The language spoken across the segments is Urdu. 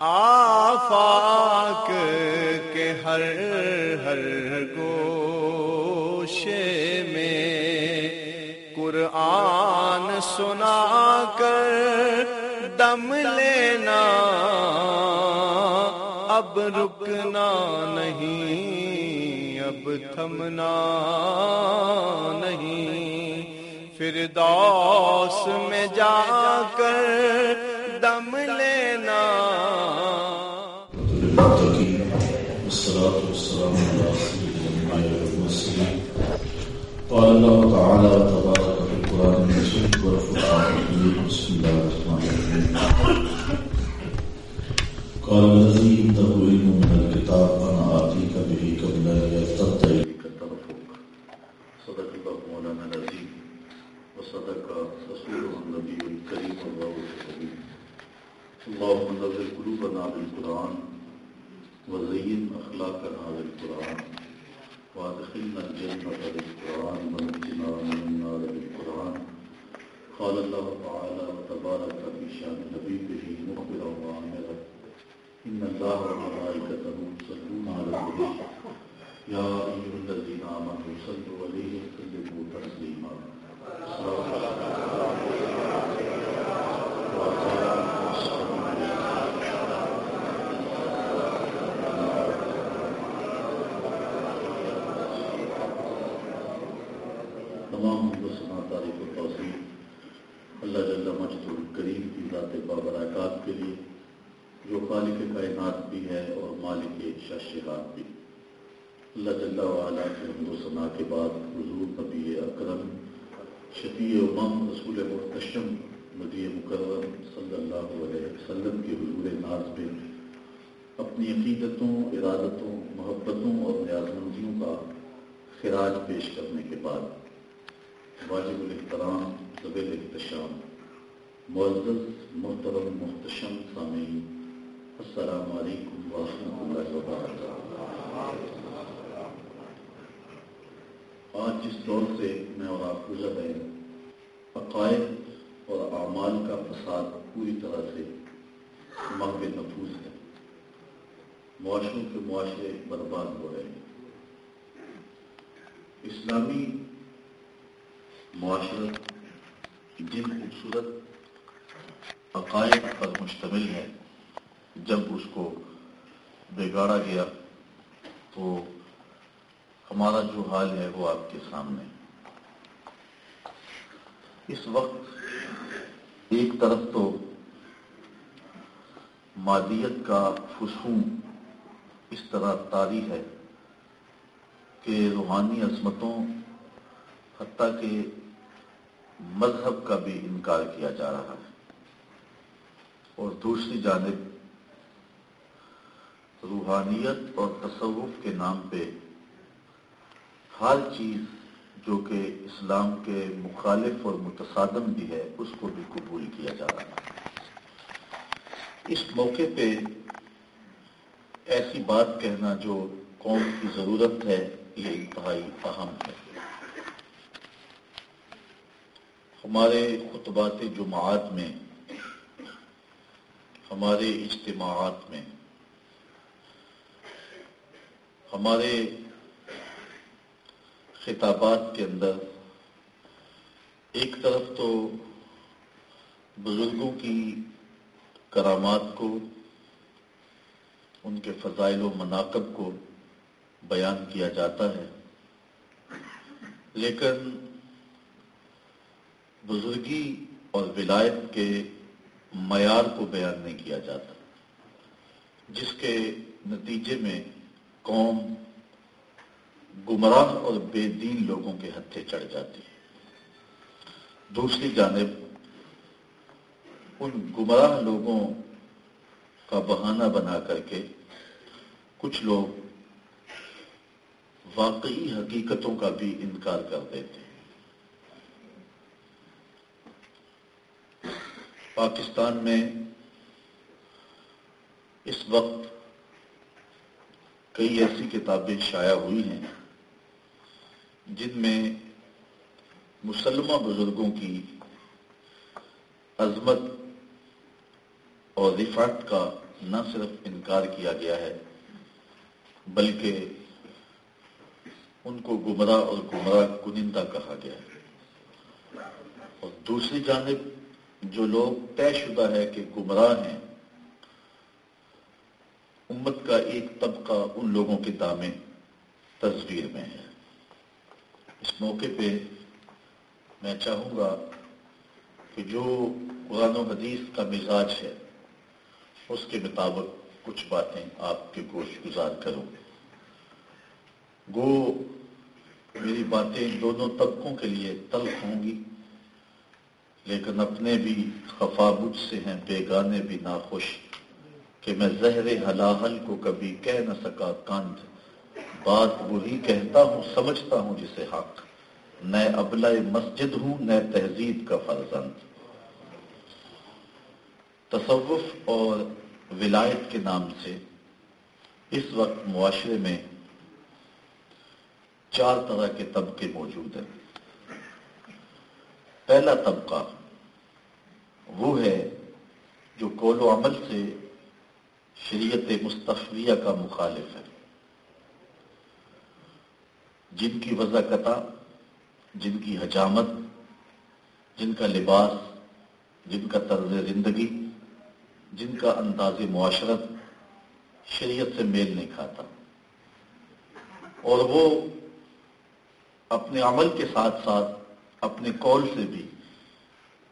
آفاق کے ہر ہر گوشے میں قرآن سنا کر دم لینا، اب رکنا نہیں، اب تھمنا نہیں۔ پھر دوس میں جا کر قال الله تعالى تبارك في القرآن المجيد والفرقان الحميد. بسم الله الرحمن الرحيم. قال الذي عنده علم من الكتاب، أنا آتيك به قبل أن يرتد إليك طرفك. صدق الله مولانا العظيم، وصدق رسوله النبي الكريم والرؤوف الرحيم اللهم نزل قلوبنا بالقرآن، وزين أخلاقنا بالقرآن. وادخلنا الجنة بالقرآن ونجنا من النار بالقرآن. قال الله تعالى وتبارك في شان حبيبه مخبرا وعامرا إن الله وملائكته يصلون على النبي. يا أيها الذين آمنوا صلوا عليه وسلموا تسليما. صلى الله عليه وسلم حسنا تعریف و توسیع اللہ جل مجد الکریم کی ذات بابرکات کے لیے جو خالق کائنات بھی ہے اور مالک شاشہات بھی۔ اللہ جل وعلا کے حمد و ثناء کے بعد حضور نبی اکرم، شفیع امم رسول محتشم نبی مکرم صلی اللہ علیہ وسلم کے حضور ناز میں اپنی عقیدتوں، ارادتوں، محبتوں اور نیازمندیوں کا خراج پیش کرنے کے بعد واجب الاحترام طبیل احتشام معزز، محترم، محتشم، سامعین السلام علیکم ورحمۃ اللہ وبرکاتہ۔ آج جس دور سے میں اور آپ گزر رہے ہیں، عقائد اور اعمال کا فساد پوری طرح سے مغب نفوس ہے۔ معاشروں کے معاشرے برباد ہو رہے ہیں۔ اسلامی معاشرت جن خوبصورت عقائد پر مشتمل ہے جب اس کو بگاڑا گیا تو ہمارا جو حال ہے وہ آپ کے سامنے اس وقت ایک طرف تو مادیت کا فسوم اس طرح طاری ہے کہ روحانی عظمتوں حتیٰ کہ مذہب کا بھی انکار کیا جا رہا ہے۔ اور دوسری جانب روحانیت اور تصوف کے نام پہ ہر چیز جو کہ اسلام کے مخالف اور متصادم بھی ہے، اس کو بھی قبول کیا جا رہا ہے۔ اس موقع پہ ایسی بات کہنا جو قوم کی ضرورت ہے، یہ انتہائی اہم ہے۔ ہمارے خطبات جماعت میں، ہمارے اجتماعات میں ہمارے خطابات کے اندر ایک طرف تو بزرگوں کی کرامات کو، ان کے فضائل و مناقب کو بیان کیا جاتا ہے، لیکن بزرگی اور ولایت کے معیار کو بیان نہیں کیا جاتا، جس کے نتیجے میں قوم گمراہ اور بے دین لوگوں کے ہتھے چڑھ جاتی ہے دوسری جانب، ان گمراہ لوگوں کا بہانہ بنا کر کے کچھ لوگ واقعی حقیقتوں کا بھی انکار کر دیتے ہیں۔ پاکستان میں اس وقت کئی ایسی کتابیں شائع ہوئی ہیں جن میں مسلمہ بزرگوں کی عظمت اور رفعت کا نہ صرف انکار کیا گیا ہے، بلکہ ان کو گمراہ اور گمراہ کنندہ کہا گیا ہے۔ اور دوسری جانب جو لوگ طے شدہ ہے کہ گمراہ ہیں امت کا ایک طبقہ ان لوگوں کے دامے تصویر میں ہے۔ اس موقع پہ میں چاہوں گا کہ جو قرآن و حدیث کا مزاج ہے، اس کے مطابق کچھ باتیں آپ کے گوش گزار کروں۔ گو، میری باتیں دونوں طبقوں کے لیے تلخ ہوں گی، لیکن اپنے بھی خفا مجھ سے ہیں بیگانے بھی ناخوش۔ کہ میں زہر حلاحل کو کبھی کہہ نہ سکا کاند۔ بات وہی کہتا ہوں، سمجھتا ہوں جسے حق۔ نئے ابلا مسجد ہوں نئے تہذیب کا فرزند۔ تصوف اور ولایت کے نام سے اس وقت معاشرے میں چار طرح کے طبقے موجود ہیں۔ پہلا طبقہ وہ ہے جو کول و عمل سے شریعت مستفیہ کا مخالف ہے۔ جن کی وضاقتہ جن کی حجامت، جن کا لباس، جن کا طرز زندگی، جن کا انداز معاشرت شریعت سے میل نہیں کھاتا۔ اور وہ اپنے عمل کے ساتھ ساتھ، اپنے قول سے بھی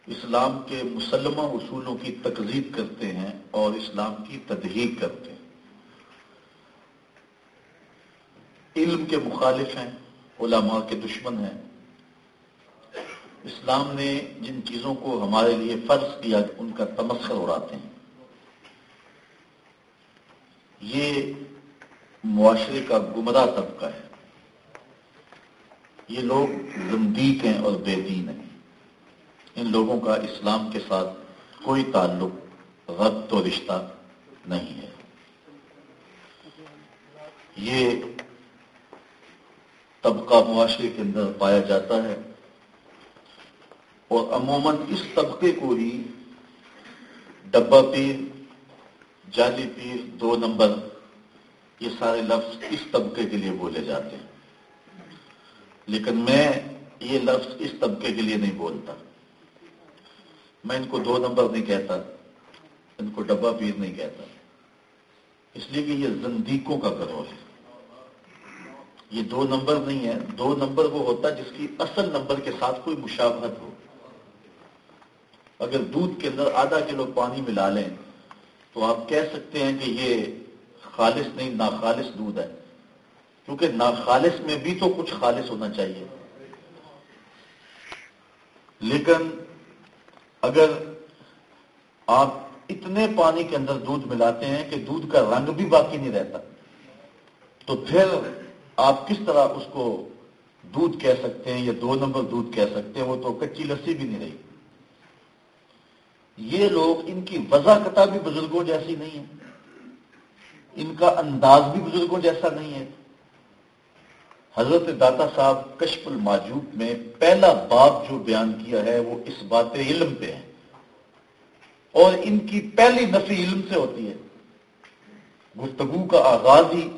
اسلام کے مسلمہ اصولوں کی تقزیب کرتے ہیں اور اسلام کی تدہیق کرتے ہیں۔ علم کے مخالف ہیں، علماء کے دشمن ہیں۔ اسلام نے جن چیزوں کو ہمارے لیے فرض کیا، ان کا تمسخر اڑاتے ہیں۔ یہ معاشرے کا گمراہ طبقہ ہے۔ یہ لوگ زندیق ہیں اور بے دین ہیں۔ ان لوگوں کا اسلام کے ساتھ کوئی تعلق ربط و رشتہ نہیں ہے۔ یہ طبقہ معاشرے کے اندر پایا جاتا ہے اور عموماً اس طبقے کو ہی ڈبا پیر جالی پیر، دو نمبر، یہ سارے لفظ اس طبقے کے لیے بولے جاتے ہیں۔ لیکن میں یہ لفظ اس طبقے کے لیے نہیں بولتا۔ میں ان کو دو نمبر نہیں کہتا، ان کو ڈبا پیر نہیں کہتا۔ اس لیے کہ یہ زندیقوں کا گروہ ہے۔ یہ دو نمبر نہیں ہے، دو نمبر وہ ہوتا جس کی اصل نمبر کے ساتھ کوئی مشابہت ہو۔ اگر دودھ کے اندر آدھا کلو پانی ملا لیں، تو آپ کہہ سکتے ہیں کہ یہ خالص نہیں، ناخالص دودھ ہے۔ کیونکہ ناخالص میں بھی تو کچھ خالص ہونا چاہیے۔ لیکن اگر آپ اتنے پانی کے اندر دودھ ملاتے ہیں کہ دودھ کا رنگ بھی باقی نہیں رہتا، تو پھر آپ کس طرح اس کو دودھ کہہ سکتے ہیں یا دو نمبر دودھ کہہ سکتے ہیں، وہ تو کچی لسی بھی نہیں رہی۔ یہ لوگ ان کی وضاقتہ بھی بزرگوں جیسی نہیں ہے ان کا انداز بھی بزرگوں جیسا نہیں ہے۔ حضرت داتا صاحب کشف الماجوب میں پہلا باب جو بیان کیا ہے وہ اس بات علم پہ ہے۔ اور ان کی پہلی نفی علم سے ہوتی ہے۔ گفتگو کا آغاز ہی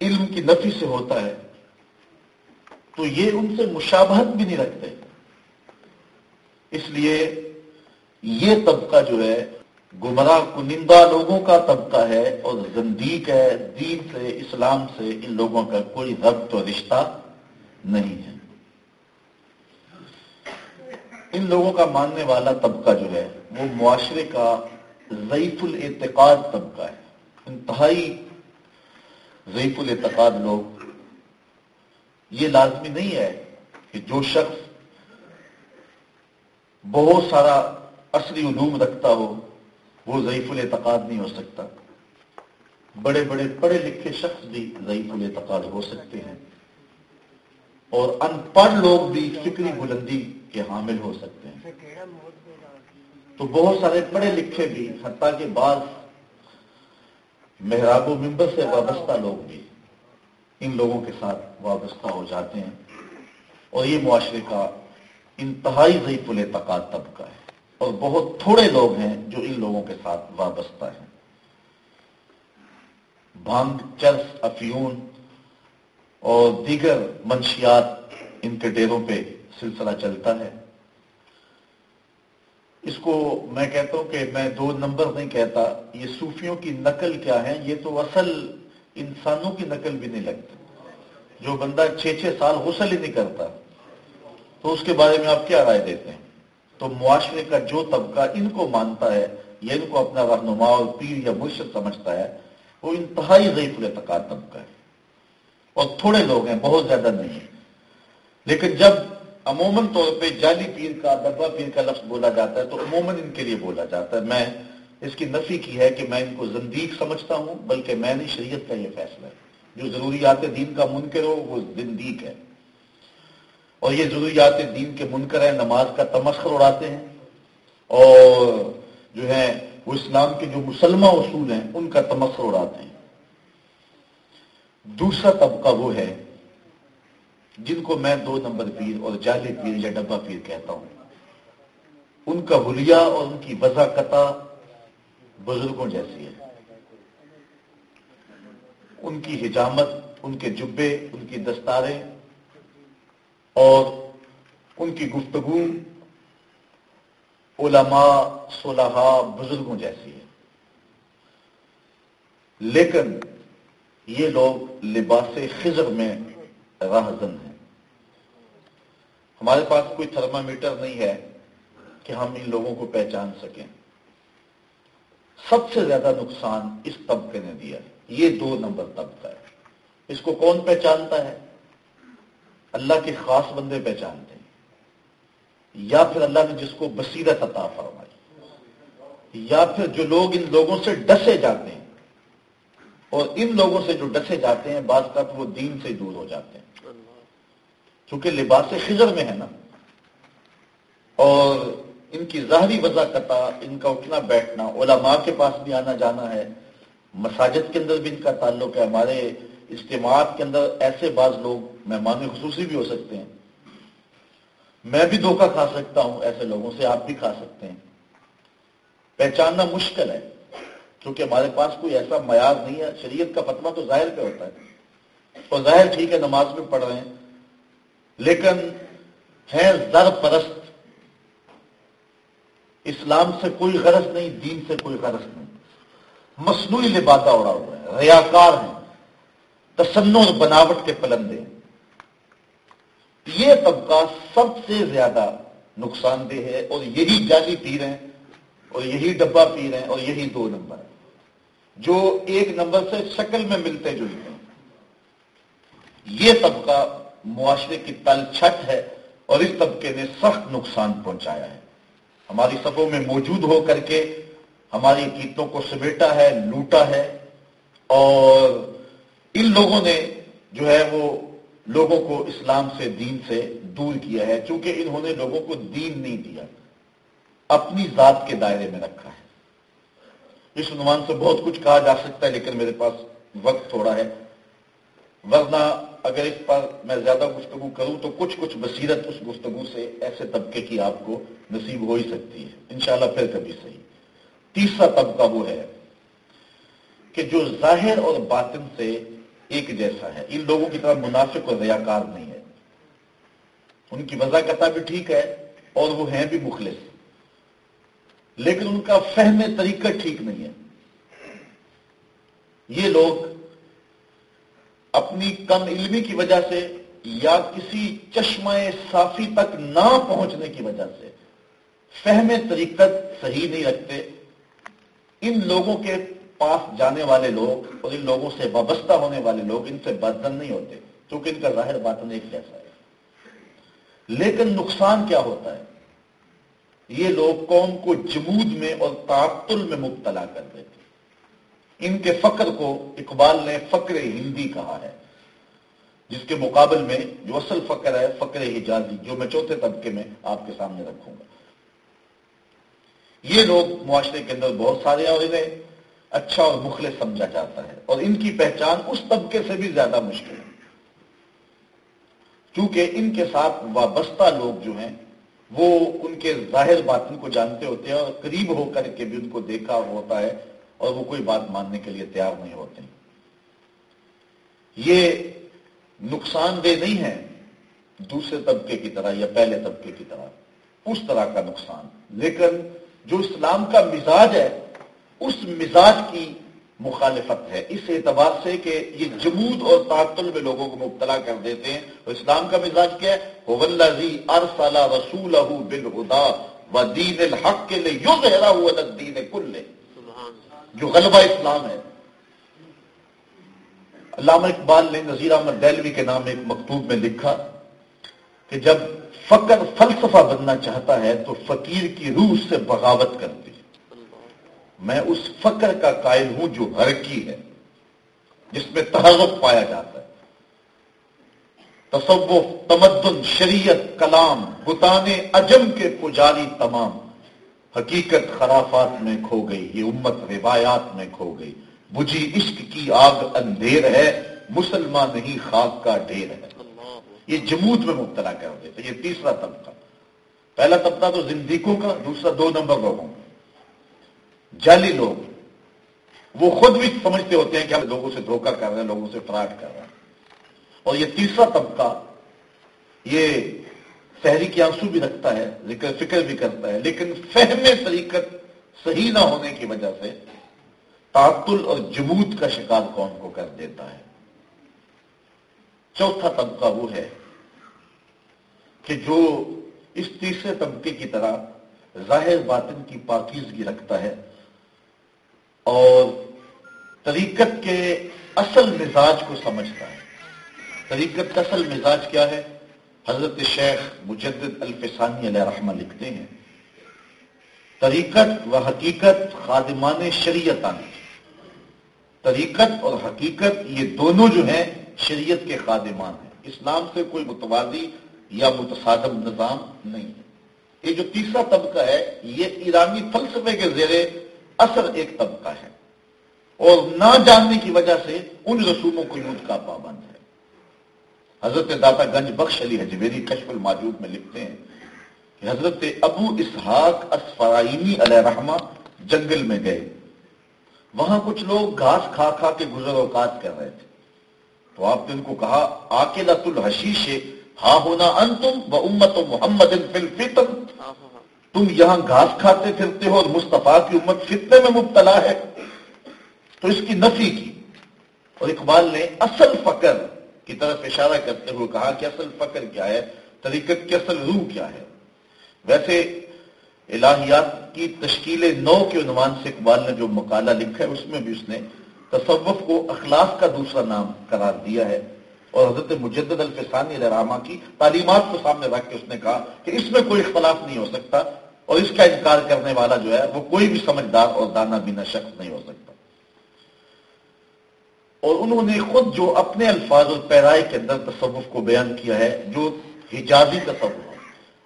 علم کی نفی سے ہوتا ہے۔ تو یہ ان سے مشابہت بھی نہیں رکھتے۔ اس لیے یہ طبقہ جو ہے گمراہ کنندہ لوگوں کا طبقہ ہے اور زندیق ہے، دین سے، اسلام سے ان لوگوں کا کوئی ربط و رشتہ نہیں ہے۔ ان لوگوں کا ماننے والا طبقہ جو ہے، وہ معاشرے کا ضعیف الاعتقاد طبقہ ہے۔ انتہائی ضعیف الاعتقاد لوگ۔ یہ لازمی نہیں ہے کہ جو شخص بہت سارا اصلی علوم رکھتا ہو وہ ضعیف الاعتقاد نہیں ہو سکتا۔ بڑے بڑے پڑھے لکھے شخص بھی ضعیف الاعتقاد ہو سکتے ہیں۔ اور ان پڑھ لوگ بھی فکری بلندی کے حامل ہو سکتے ہیں۔ تو بہت سارے پڑھے لکھے بھی، حتیٰ کے بعض محراب و ممبر سے وابستہ لوگ بھی ان لوگوں کے ساتھ وابستہ ہو جاتے ہیں۔ اور یہ معاشرے کا انتہائی ضعیف الاعتقاد طبقہ ہے۔ اور بہت تھوڑے لوگ ہیں جو ان لوگوں کے ساتھ وابستہ ہیں۔ بھانگ چرس، افیون اور دیگر منشیات ان کے ڈیروں پہ سلسلہ چلتا ہے۔ اس کو میں کہتا ہوں کہ میں دو نمبر نہیں کہتا، یہ صوفیوں کی نقل کیا ہے، یہ تو اصل انسانوں کی نقل بھی نہیں لگتی۔ جو بندہ چھ چھ سال غسل ہی نہیں کرتا، تو اس کے بارے میں آپ کیا رائے دیتے ہیں؟ تو معاشرے کا جو طبقہ ان کو مانتا ہے، یا ان کو اپنا رہنما اور پیر یا مرشد سمجھتا ہے، وہ انتہائی ضعیف الاعتقاد طبقہ ہے۔ اور تھوڑے لوگ ہیں، بہت زیادہ نہیں ہیں۔ لیکن جب عموماً طور پہ جعلی پیر کا ڈبا پیر کا لفظ بولا جاتا ہے، تو عموماً ان کے لیے بولا جاتا ہے۔ میں اس کی نفی کی ہے کہ میں ان کو زندیق سمجھتا ہوں، بلکہ میں نے شریعت کا یہ فیصلہ ہے۔ جو ضروریات دین کا منکر ہو، وہ زندیق ہے۔ اور یہ ضروریات دین کے منکر ہیں، نماز کا تمسخر اڑاتے ہیں۔ اور جو ہے وہ اسلام کے جو مسلمہ اصول ہیں، ان کا تمسخر اڑاتے ہیں۔ دوسرا طبقہ وہ ہے، جن کو میں دو نمبر پیر اور جعلی پیر یا ڈبا پیر کہتا ہوں۔ ان کا حلیہ اور ان کی وضاقتہ بزرگوں جیسی ہے۔ ان کی حجامت، ان کے جبے، ان کی دستاریں اور ان کی گفتگو علماء، صلحاء بزرگوں جیسی ہے۔ لیکن یہ لوگ لباس خزر میں راہزن ہیں۔ ہمارے پاس کوئی تھرما میٹر نہیں ہے کہ ہم ان لوگوں کو پہچان سکیں۔ سب سے زیادہ نقصان اس طبقے نے دیا۔ ہے یہ دو نمبر طبقہ ہے۔ اس کو کون پہچانتا ہے؟ اللہ کے خاص بندے پہچانتے ہیں۔ یا پھر اللہ نے جس کو بصیرت عطا فرمائی۔ یا پھر جو لوگ ان لوگوں سے ڈسے جاتے ہیں۔ اور ان لوگوں سے جو ڈسے جاتے ہیں، بعض کا وہ دین سے دور ہو جاتے ہیں۔ چونکہ لباس خزر میں ہے نا۔ اور ان کی ظاہری وضع قطع ان کا اٹھنا بیٹھنا، علماء کے پاس بھی آنا جانا ہے۔ مساجد کے اندر بھی ان کا تعلق ہے۔ ہمارے اجتماعات کے اندر ایسے بعض لوگ مہمان خصوصی بھی ہو سکتے ہیں۔ میں بھی دھوکہ کھا سکتا ہوں، ایسے لوگوں سے آپ بھی کھا سکتے ہیں۔ پہچاننا مشکل ہے، کیونکہ ہمارے پاس کوئی ایسا معیار نہیں ہے۔ شریعت کا فتوا تو ظاہر پہ ہوتا ہے۔ اور ظاہر ٹھیک ہے، نماز میں پڑھ رہے ہیں، لیکن ہے زر پرست۔ اسلام سے کوئی غرض نہیں، دین سے کوئی غرض نہیں۔ مصنوعی لبادہ اڑا ہوا ہے، ریاکار ہیں۔ تسن اور بناوٹ کے پلندے یہ طبقہ سب سے زیادہ نقصان دہ ہے اور یہی جالی پیر ہیں اور یہی ڈبا پیر ہیں اور یہی دو نمبر ہیں۔ جو ایک نمبر سے شکل میں ملتے جلتے ہیں۔ یہ طبقہ معاشرے کی تل چھٹ ہے اور اس طبقے نے سخت نقصان پہنچایا ہے۔ ہماری سبوں میں موجود ہو کر کے ہماری کیتوں کو سمیٹا ہے، لوٹا ہے اور ان لوگوں نے جو ہے وہ لوگوں کو اسلام سے دین سے دور کیا ہے، چونکہ انہوں نے لوگوں کو دین نہیں دیا۔ اپنی ذات کے دائرے میں رکھا ہے۔ اس عنوان سے بہت کچھ کہا جا سکتا ہے، لیکن میرے پاس وقت تھوڑا ہے۔ ورنہ اگر اس پر میں زیادہ گفتگو کروں تو کچھ کچھ بصیرت اس گفتگو سے ایسے طبقے کی آپ کو نصیب ہو ہی سکتی ہے۔ انشاءاللہ پھر کبھی صحیح۔ تیسرا طبقہ وہ ہے کہ جو ظاہر اور باطن سے ایک جیسا ہے۔ ان لوگوں کی طرح منافق اور ریاکار نہیں ہے۔ ان کی وضاقتہ بھی ٹھیک ہے اور وہ ہیں بھی مخلص۔ لیکن ان کا فہم طریقہ ٹھیک نہیں ہے۔ یہ لوگ اپنی کم علمی کی وجہ سے یا کسی چشمہ صافی تک نہ پہنچنے کی وجہ سے فہم طریقت صحیح نہیں رکھتے۔ ان لوگوں کے پاس جانے والے لوگ اور ان لوگوں سے وابستہ ہونے والے لوگ ان سے بدن نہیں ہوتے کیونکہ ان کا ظاہر باطن ایک جیسا ہے۔ لیکن نقصان کیا ہوتا ہے؟ یہ لوگ قوم کو جمود میں اور تعطل میں مبتلا کر دیتے ان کے فقر کو اقبال نے فقر ہندی کہا ہے، جس کے مقابل میں جو اصل فقر ہے، فقر حجازی، جو میں چوتھے طبقے میں آپ کے سامنے رکھوں گا۔ یہ لوگ معاشرے کے اندر بہت سارے اور انہیں اچھا اور مخلص سمجھا جاتا ہے اور ان کی پہچان اس طبقے سے بھی زیادہ مشکل ہے۔ کیونکہ ان کے ساتھ وابستہ لوگ جو ہیں، وہ ان کے ظاہر باطن کو جانتے ہوتے ہیں اور قریب ہو کر کے بھی ان کو دیکھا ہوتا ہے اور وہ کوئی بات ماننے کے لیے تیار نہیں ہوتے۔ یہ نقصان دہ نہیں ہے دوسرے طبقے کی طرح یا پہلے طبقے کی طرح، اس طرح کا نقصان۔ لیکن جو اسلام کا مزاج ہے اس مزاج کی مخالفت ہے۔ اس اعتبار سے کہ یہ جمود اور تعطل میں لوگوں کو مبتلا کر دیتے ہیں۔ اسلام کا مزاج کیا ہے؟ ارسل رسول بالہدا و دین الحق کے لیے یو گہرا ہوا دین کل جو غلبہ اسلام ہے۔ علامہ اقبال نے نذیر احمد دہلوی کے نام ایک مکتوب میں لکھا کہ جب فقر فلسفہ بننا چاہتا ہے تو فقیر کی روح سے بغاوت کرتی میں اس فقر کا قائل ہوں جو حرکی ہے، جس میں تحرک پایا جاتا ہے۔ تصوف، تمدن، شریعت، کلام، بتان اجم کے پجاری تمام۔ حقیقت خرافات میں کھو گئی، یہ امت روایات میں کھو گئی۔ بجھی عشق کی آگ اندھیر ہے، مسلمان نہیں خاک کا ڈھیر ہے۔ یہ جمود میں مبتلا کر دیتے یہ تیسرا طبقہ۔ پہلا طبقہ تو زندگیوں کا، دوسرا دو نمبر لوگوں کا۔ جعلی لوگ، وہ خود بھی سمجھتے ہوتے ہیں کہ ہم لوگوں سے دھوکہ کر رہے ہیں، لوگوں سے فراڈ کر رہے ہیں۔ اور یہ تیسرا طبقہ، یہ شہری کی آنسو بھی رکھتا ہے، ذکر فکر بھی کرتا ہے، لیکن فہم طریقت صحیح نہ ہونے کی وجہ سے تعطل اور جمود کا شکار کون کو کر دیتا ہے؟ چوتھا طبقہ وہ ہے کہ جو اس تیسرے طبقے کی طرح ظاہر باطن کی پاکیزگی رکھتا ہے۔ اور طریقت کے اصل مزاج کو سمجھتا ہے۔ طریقت کا اصل مزاج کیا ہے؟ حضرت شیخ مجدد الفسانی علیہ رحمہ لکھتے ہیں۔ طریقت و حقیقت خادمان شریعت آنی طریقت اور حقیقت یہ دونوں جو ہیں شریعت کے خادمان ہیں۔ اسلام سے کوئی متوازی یا متصادم نظام نہیں ہے۔ یہ جو تیسرا طبقہ ہے، یہ ایرانی فلسفے کے زیر اثر ایک طبقہ ہے۔ اور نہ جاننے کی وجہ سے ان رسوموں کو یوتھ کا پابند ہے۔ حضرت داتا گنج بخش علی حجویری کشف الماجود میں لکھتے ہیں کہ حضرت ابو اسحاق اسفرائینی علیہ رحمہ جنگل میں گئے۔ وہاں کچھ لوگ گھاس کھا کھا کے گزر اوقات کر رہے تھے۔ تو آپ نے ان کو کہا آکلت الحشیش ہاں ہونا ان تم و امت و محمد تم یہاں گھاس کھاتے پھرتے ہو اور مصطفیٰ کی امت فتنے میں مبتلا ہے۔ تو اس کی نفی کی۔ اور اقبال نے اصل فقر کی طرف اشارہ کرتے ہوئے کہا کہ اصل فقر کیا ہے؟ طریقت کی اصل روح کیا ہے؟ ویسے الہیات کی تشکیل نو کے عنوان سے اقبال نے جو مقالہ لکھا ہے، اس میں بھی اس نے تصوف کو اخلاق کا دوسرا نام قرار دیا ہے۔ اور حضرت مجدد الفسانی علیہ رحمہ کی تعلیمات کو سامنے رکھ کے اس نے کہا کہ اس میں کوئی اختلاف نہیں ہو سکتا۔ اور اس کا انکار کرنے والا جو ہے وہ کوئی بھی سمجھدار اور دانا بینا شخص نہیں ہو سکتا۔ اور انہوں نے خود جو اپنے الفاظ اور پیرائے کے اندر تصوف کو بیان کیا ہے، جو حجازی تصوف ہے،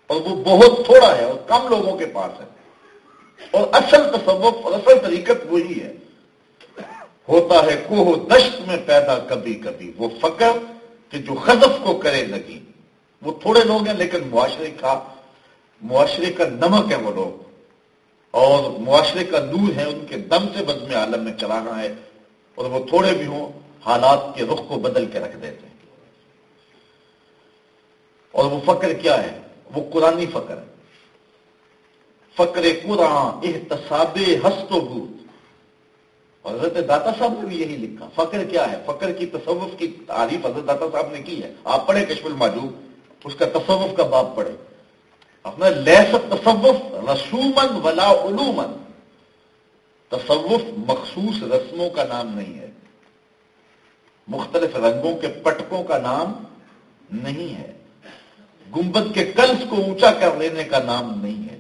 اور وہ بہت تھوڑا ہے اور کم لوگوں کے پاس ہے۔ اور اصل تصوف اور اصل طریقت وہی ہے۔ ہوتا ہے کوہ دشت میں پیدا کبھی کبھی۔ وہ فقر کہ جو خذف کو کرے لگی۔ وہ تھوڑے لوگ ہیں لیکن معاشرے کا معاشرے کا نمک ہے وہ لوگ۔ اور معاشرے کا نور ہے ان کے دم سے بزم عالم میں چلانا ہے، اور وہ تھوڑے بھی ہوں حالات کے رخ کو بدل کے رکھ دیتے ہیں۔ اور وہ فقر کیا ہے؟ وہ قرآنی فقر ہے۔ فقر قرآن، احتساب ہست و بھوت اور حضرت داتا صاحب نے بھی یہی لکھا۔ فقر کیا ہے؟ فقر کی تصوف کی تعریف حضرت داتا صاحب نے کی ہے۔ آپ پڑھے کشف الماجوب، اس کا تصوف کا باب پڑھے اپنا لیس تصوف رسومن ولا علومن تصوف مخصوص رسموں کا نام نہیں ہے۔ مختلف رنگوں کے پٹکوں کا نام نہیں ہے۔ گنبد کے کلس کو اونچا کر لینے کا نام نہیں ہے۔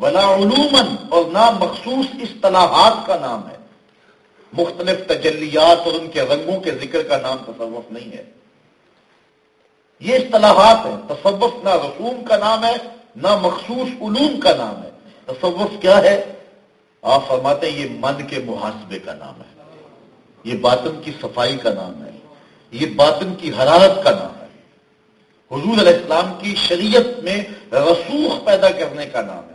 ولا علومن اور نہ مخصوص اصطلاحات کا نام ہے۔ مختلف تجلیات اور ان کے رنگوں کے ذکر کا نام تصوف نہیں ہے۔ یہ اصطلاحات ہیں۔ تصوف نہ رسوم کا نام ہے، نہ مخصوص علوم کا نام ہے۔ تصوف کیا ہے؟ آپ فرماتے ہیں یہ من کے محاسبے کا نام ہے۔ یہ باطن کی صفائی کا نام ہے۔ یہ باطن کی حرارت کا نام ہے۔ حضور علیہ السلام کی شریعت میں رسوخ پیدا کرنے کا نام ہے۔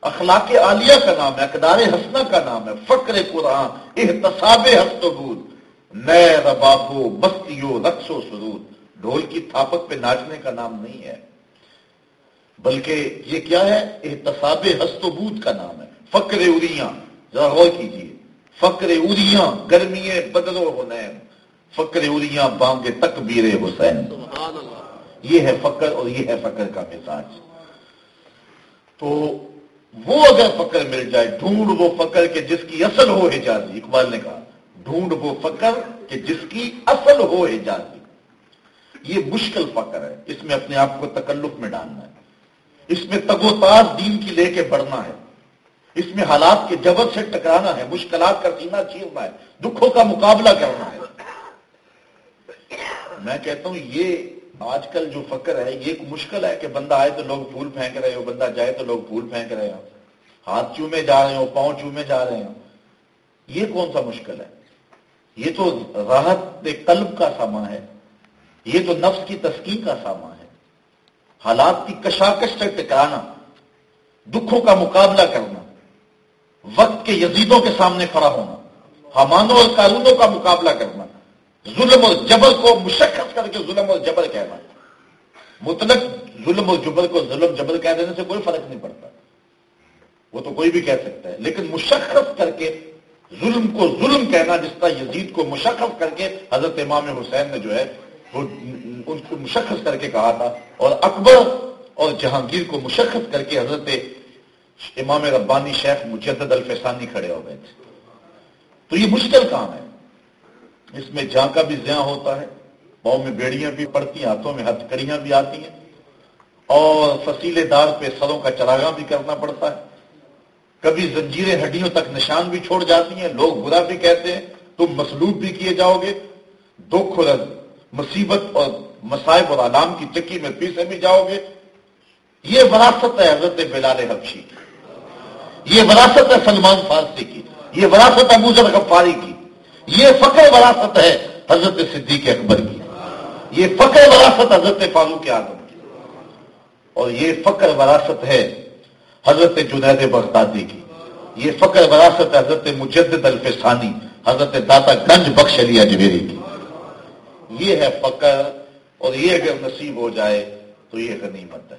اخلاق عالیہ کا نام ہے، اقدار حسنہ کا نام ہے۔ فقر قرآن، احتساب ہست بود نئے ربابو بستیو رقص و سرود۔ ڈھول کی تھاپک پہ ناچنے کا نام نہیں ہے، بلکہ یہ کیا ہے؟ احتساب ہست بود کا نام ہے۔ فقر اریاں ذرا غور کیجیے فقر اریاں گرمی بدر و حنین فقر اریاں بانگ تکبیر حسین۔ یہ ہے فقر اور یہ ہے فقر کا مزاج۔ تو وہ اگر فقر مل جائے، ڈھونڈ وہ فقر کے جس کی اصل ہو حجازی۔ اقبال نے کہا، ڈھونڈ وہ فقر کہ جس کی اصل ہو حجازی۔ یہ مشکل فقر ہے، اس میں اپنے آپ کو تکلف میں ڈالنا ہے۔ اس میں تگو تاز دین کی لے کے بڑھنا ہے۔ اس میں حالات کے جبر سے ٹکرانا ہے، مشکلات کا سینہ چیرنا ہے، دکھوں کا مقابلہ کرنا ہے۔ میں کہتا ہوں، یہ آج کل جو فکر ہے، یہ ایک مشکل ہے کہ بندہ آئے تو لوگ پھول پھینک رہے ہو بندہ جائے تو لوگ پھول پھینک رہے ہو ہاتھ چومے جا رہے ہو پاؤں چومے جا رہے ہو یہ کون سا مشکل ہے؟ یہ تو راحت قلب کا سامان ہے۔ یہ تو نفس کی تسکین کا سامان ہے۔ حالات کی کشاکش سے ٹکرانا، دکھوں کا مقابلہ کرنا، وقت کے یزیدوں کے سامنے کھڑا ہونا، حمانوں اور قانونوں کا مقابلہ کرنا، ظلم اور جبر کو مشخص کر کے ظلم اور جبر کہنا۔ مطلق ظلم اور جبر کو ظلم جبر کہہ دینے سے کوئی فرق نہیں پڑتا۔ وہ تو کوئی بھی کہہ سکتا ہے، لیکن مشخص کر کے ظلم کو ظلم کہنا، جس طرح یزید کو مشخص کر کے حضرت امام حسین نے جو ہے وہ ان کو مشخص کر کے کہا تھا اور اکبر اور جہانگیر کو مشخص کر کے حضرت امام ربانی شیخ مجدد الفسانی کھڑے ہو گئے تھے۔ تو یہ مشکل کام ہے۔ اس میں جہاں کا بھی زیاں ہوتا ہے، پاؤں میں بیڑیاں بھی پڑتی ہیں، ہاتھوں میں ہتھ کڑیاں بھی آتی ہیں۔ اور فصیلے دار پہ سروں کا چراغاں بھی کرنا پڑتا ہے۔ کبھی زنجیریں ہڈیوں تک نشان بھی چھوڑ جاتی ہیں۔ لوگ برا بھی کہتے ہیں، تم مسلوب بھی کیے جاؤ گے۔ دکھ اور مصیبت اور مسائب اور علام کی چکی میں پیسے بھی جاؤ گے۔ یہ وراثت ہے حضرت بلال حبشی کی۔ یہ وراثت ہے سلمان فارسی کی۔ یہ وراثت ہے موزر غفاری کی۔ یہ فقر وراثت ہے حضرت صدیق اکبر کی۔ یہ فقر وراثت حضرت فاروق اعظم کی۔ اور یہ فقر وراثت ہے حضرت جنید بغدادی کی۔ یہ فقر وراثت ہے حضرت مجدد الفسانی، حضرت داتا گنج بخش علی اجمیری کی۔ یہ ہے فقر اور یہ اگر نصیب ہو جائے تو یہ غنیمت ہے۔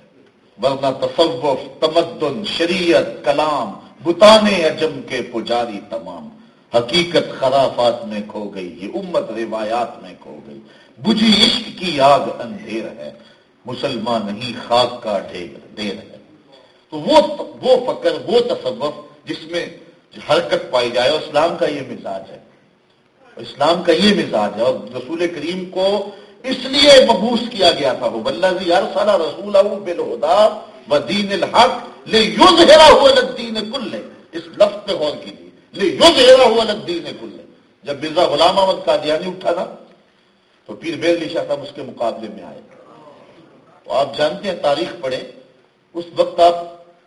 ورنہ تصوف، تمدن، شریعت، کلام، بتانے اجم کے پجاری تمام۔ حقیقت خرافات میں کھو گئی، یہ امت روایات میں کھو گئی۔ بجھی عشق کی آگ اندھیر ہے، مسلمان نہیں خاک کا ڈھیر ہے۔ تو وہ وہ فکر وہ تصوف جس میں حرکت پائی جائے اور اسلام کا یہ مزاج ہے۔ اسلام کا یہ مزاج ہے اور رسول کریم کو اس لیے مبوس کیا گیا تھا وہ بلّہ ہر سارا رسول بالہدا و دین الحق لے یوز ہیرا ہوا دین کل اس لفظ پہ غور کیجیے لے یوز ہیرا ہوا لدین کل جب مرزا غلام احمد قادیانی اٹھا نا، تو پیر بیر علی شاہ صاحب اس کے مقابلے میں آئے۔ تو آپ جانتے ہیں، تاریخ پڑھیں، اس وقت آپ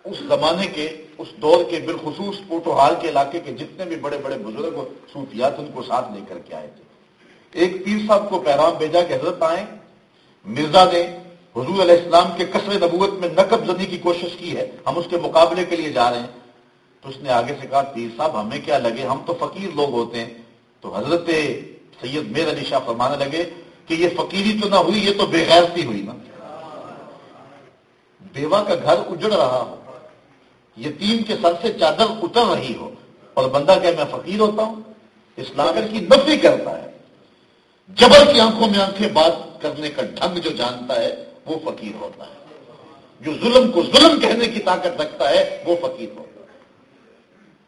اس زمانے کے اس دور کے بالخصوص پوٹوہال کے علاقے کے جتنے بھی بڑے بڑے بزرگ صوفیات ان کو ساتھ لے کر کے آئے تھے۔ ایک پیر صاحب کو پیغام بھیجا کہ حضرت آئیں، مرزا نے حضور علیہ السلام کے قصر نبوت میں نقب زنی کی کوشش کی ہے، ہم اس کے مقابلے کے لیے جا رہے ہیں۔ تو اس نے آگے سے کہا، پیر صاحب، ہمیں کیا لگے؟ ہم تو فقیر لوگ ہوتے ہیں۔ تو حضرت سید میر علی شاہ فرمانے لگے کہ یہ فقیری تو نہ ہوئی، یہ تو بے غیرتی ہوئی نا۔ بیوہ کا گھر اجڑ رہا ہو۔ یتیم کے سر سے چادر اتر رہی ہو اور بندہ کہ میں فقیر ہوتا ہوں، اسلام کی نفی کرتا ہے۔ جبر کی آنکھوں میں آنکھیں بات کرنے کا ڈھنگ جو جانتا ہے، وہ فقیر ہوتا ہے۔ جو ظلم کو ظلم کہنے کی طاقت رکھتا ہے، وہ فقیر ہوتا ہے۔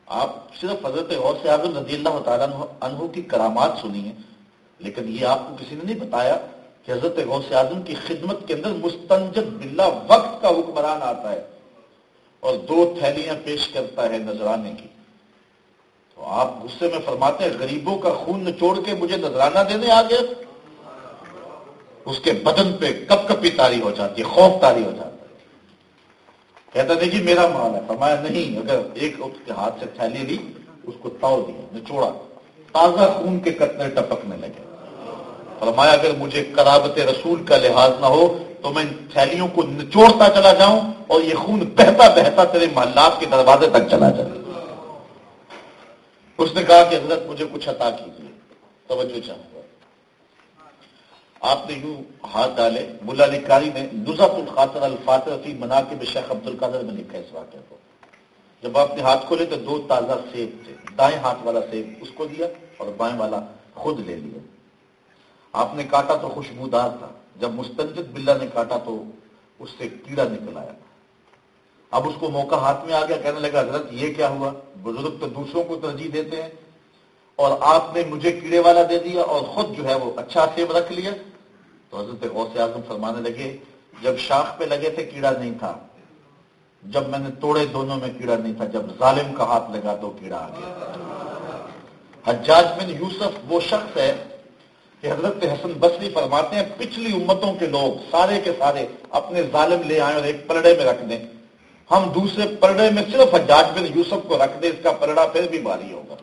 آپ صرف حضرت غور سے اعظم رضی اللہ تعالیٰ عنہ کی کرامات سنی ہیں لیکن یہ آپ کو کسی نے نہیں بتایا کہ حضرت غور سے اعظم کی خدمت کے اندر مستنجد باللہ وقت کا حکمران آتا ہے۔ اور دو تھیلیاں پیش کرتا ہے نذرانے کی۔ تو آپ غصے میں فرماتے ہیں، غریبوں کا خون نچوڑ کے مجھے نذرانہ دینے آ گئے اس کے بدن پہ کپ کپی تاری ہو جاتی ہے، خوف تاری ہو جاتی کہتا نہیں جی میرا مال ہے۔ فرمایا، نہیں، اگر ایک اس کے ہاتھ سے تھیلی لی، اس کو تاؤ دیا، نچوڑا۔ تازہ خون کے قطرے ٹپکنے لگے۔ فرمایا، اگر مجھے کرابت رسول کا لحاظ نہ ہو تو میں تھیلیوں کو نچوڑتا چلا جاؤں اور یہ خون بہتا بہتا تیرے محلات کے دروازے تک چلا جائے۔ اس نے کہا کہ حضرت مجھے کچھ عطا کیجیے۔ توجہ چاہوں گا آپ نے یوں ہاتھ ڈالے۔ ملا علی کاری نے نظف الخاطر الفاطر فی منا کے شیخ عبد القادر میں لکھا اس واقعہ کو۔ جب آپ نے ہاتھ کھولے تو دو تازہ سیب تھے۔ دائیں ہاتھ والا سیب اس کو دیا اور بائیں والا خود لے لیا۔ آپ نے کاٹا تو خوشبودار تھا۔ جب مستنجد بلا نے کاٹا تو اس سے کیڑا نکل آیا اب اس کو موقع ہاتھ میں آ گیا، کہنے لگا، حضرت، یہ کیا ہوا؟ بزرگ تو دوسروں کو ترجیح دیتے ہیں اور آپ نے مجھے کیڑے والا دے دیا اور خود جو ہے وہ اچھا سیب رکھ لیا۔ تو حضرت غوث اعظم فرمانے لگے، جب شاخ پہ لگے تھے، کیڑا نہیں تھا۔ جب میں نے توڑے، دونوں میں کیڑا نہیں تھا۔ جب ظالم کا ہاتھ لگا تو کیڑا آ گیا۔ حجاج بن یوسف وہ شخص ہے کہ حضرت حسن بصری فرماتے ہیں، پچھلی امتوں کے لوگ سارے کے سارے اپنے ظالم لے آئے اور ایک پلڑے میں رکھ دیں۔ ہم دوسرے پلڑے میں صرف حجاج بن یوسف کو رکھ دیں، اس کا پلڑا پھر بھی بھاری ہوگا۔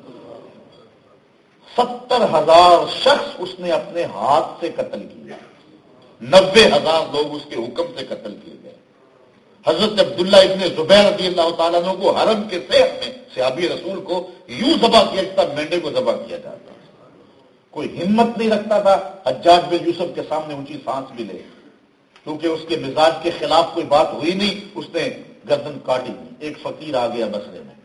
ستر ہزار شخص اس نے اپنے ہاتھ سے قتل کیا نبے ہزار لوگ اس کے حکم سے قتل کیے گئے۔ حضرت عبداللہ ابن زبیر رضی اللہ تعالیٰ کو حرم کے صحت میں، صحابی رسول کو یوں ذبح کیا جاتا مینڈے کو ذبح کیا جاتا۔ کوئی ہمت نہیں رکھتا تھا، حجاج بن یوسف کے سامنے اونچی سانس بھی لے۔ کیونکہ اس کے مزاج کے خلاف کوئی بات ہوئی نہیں، اس نے گردن کاٹی، ایک فقیر آ گیا بسرے میں۔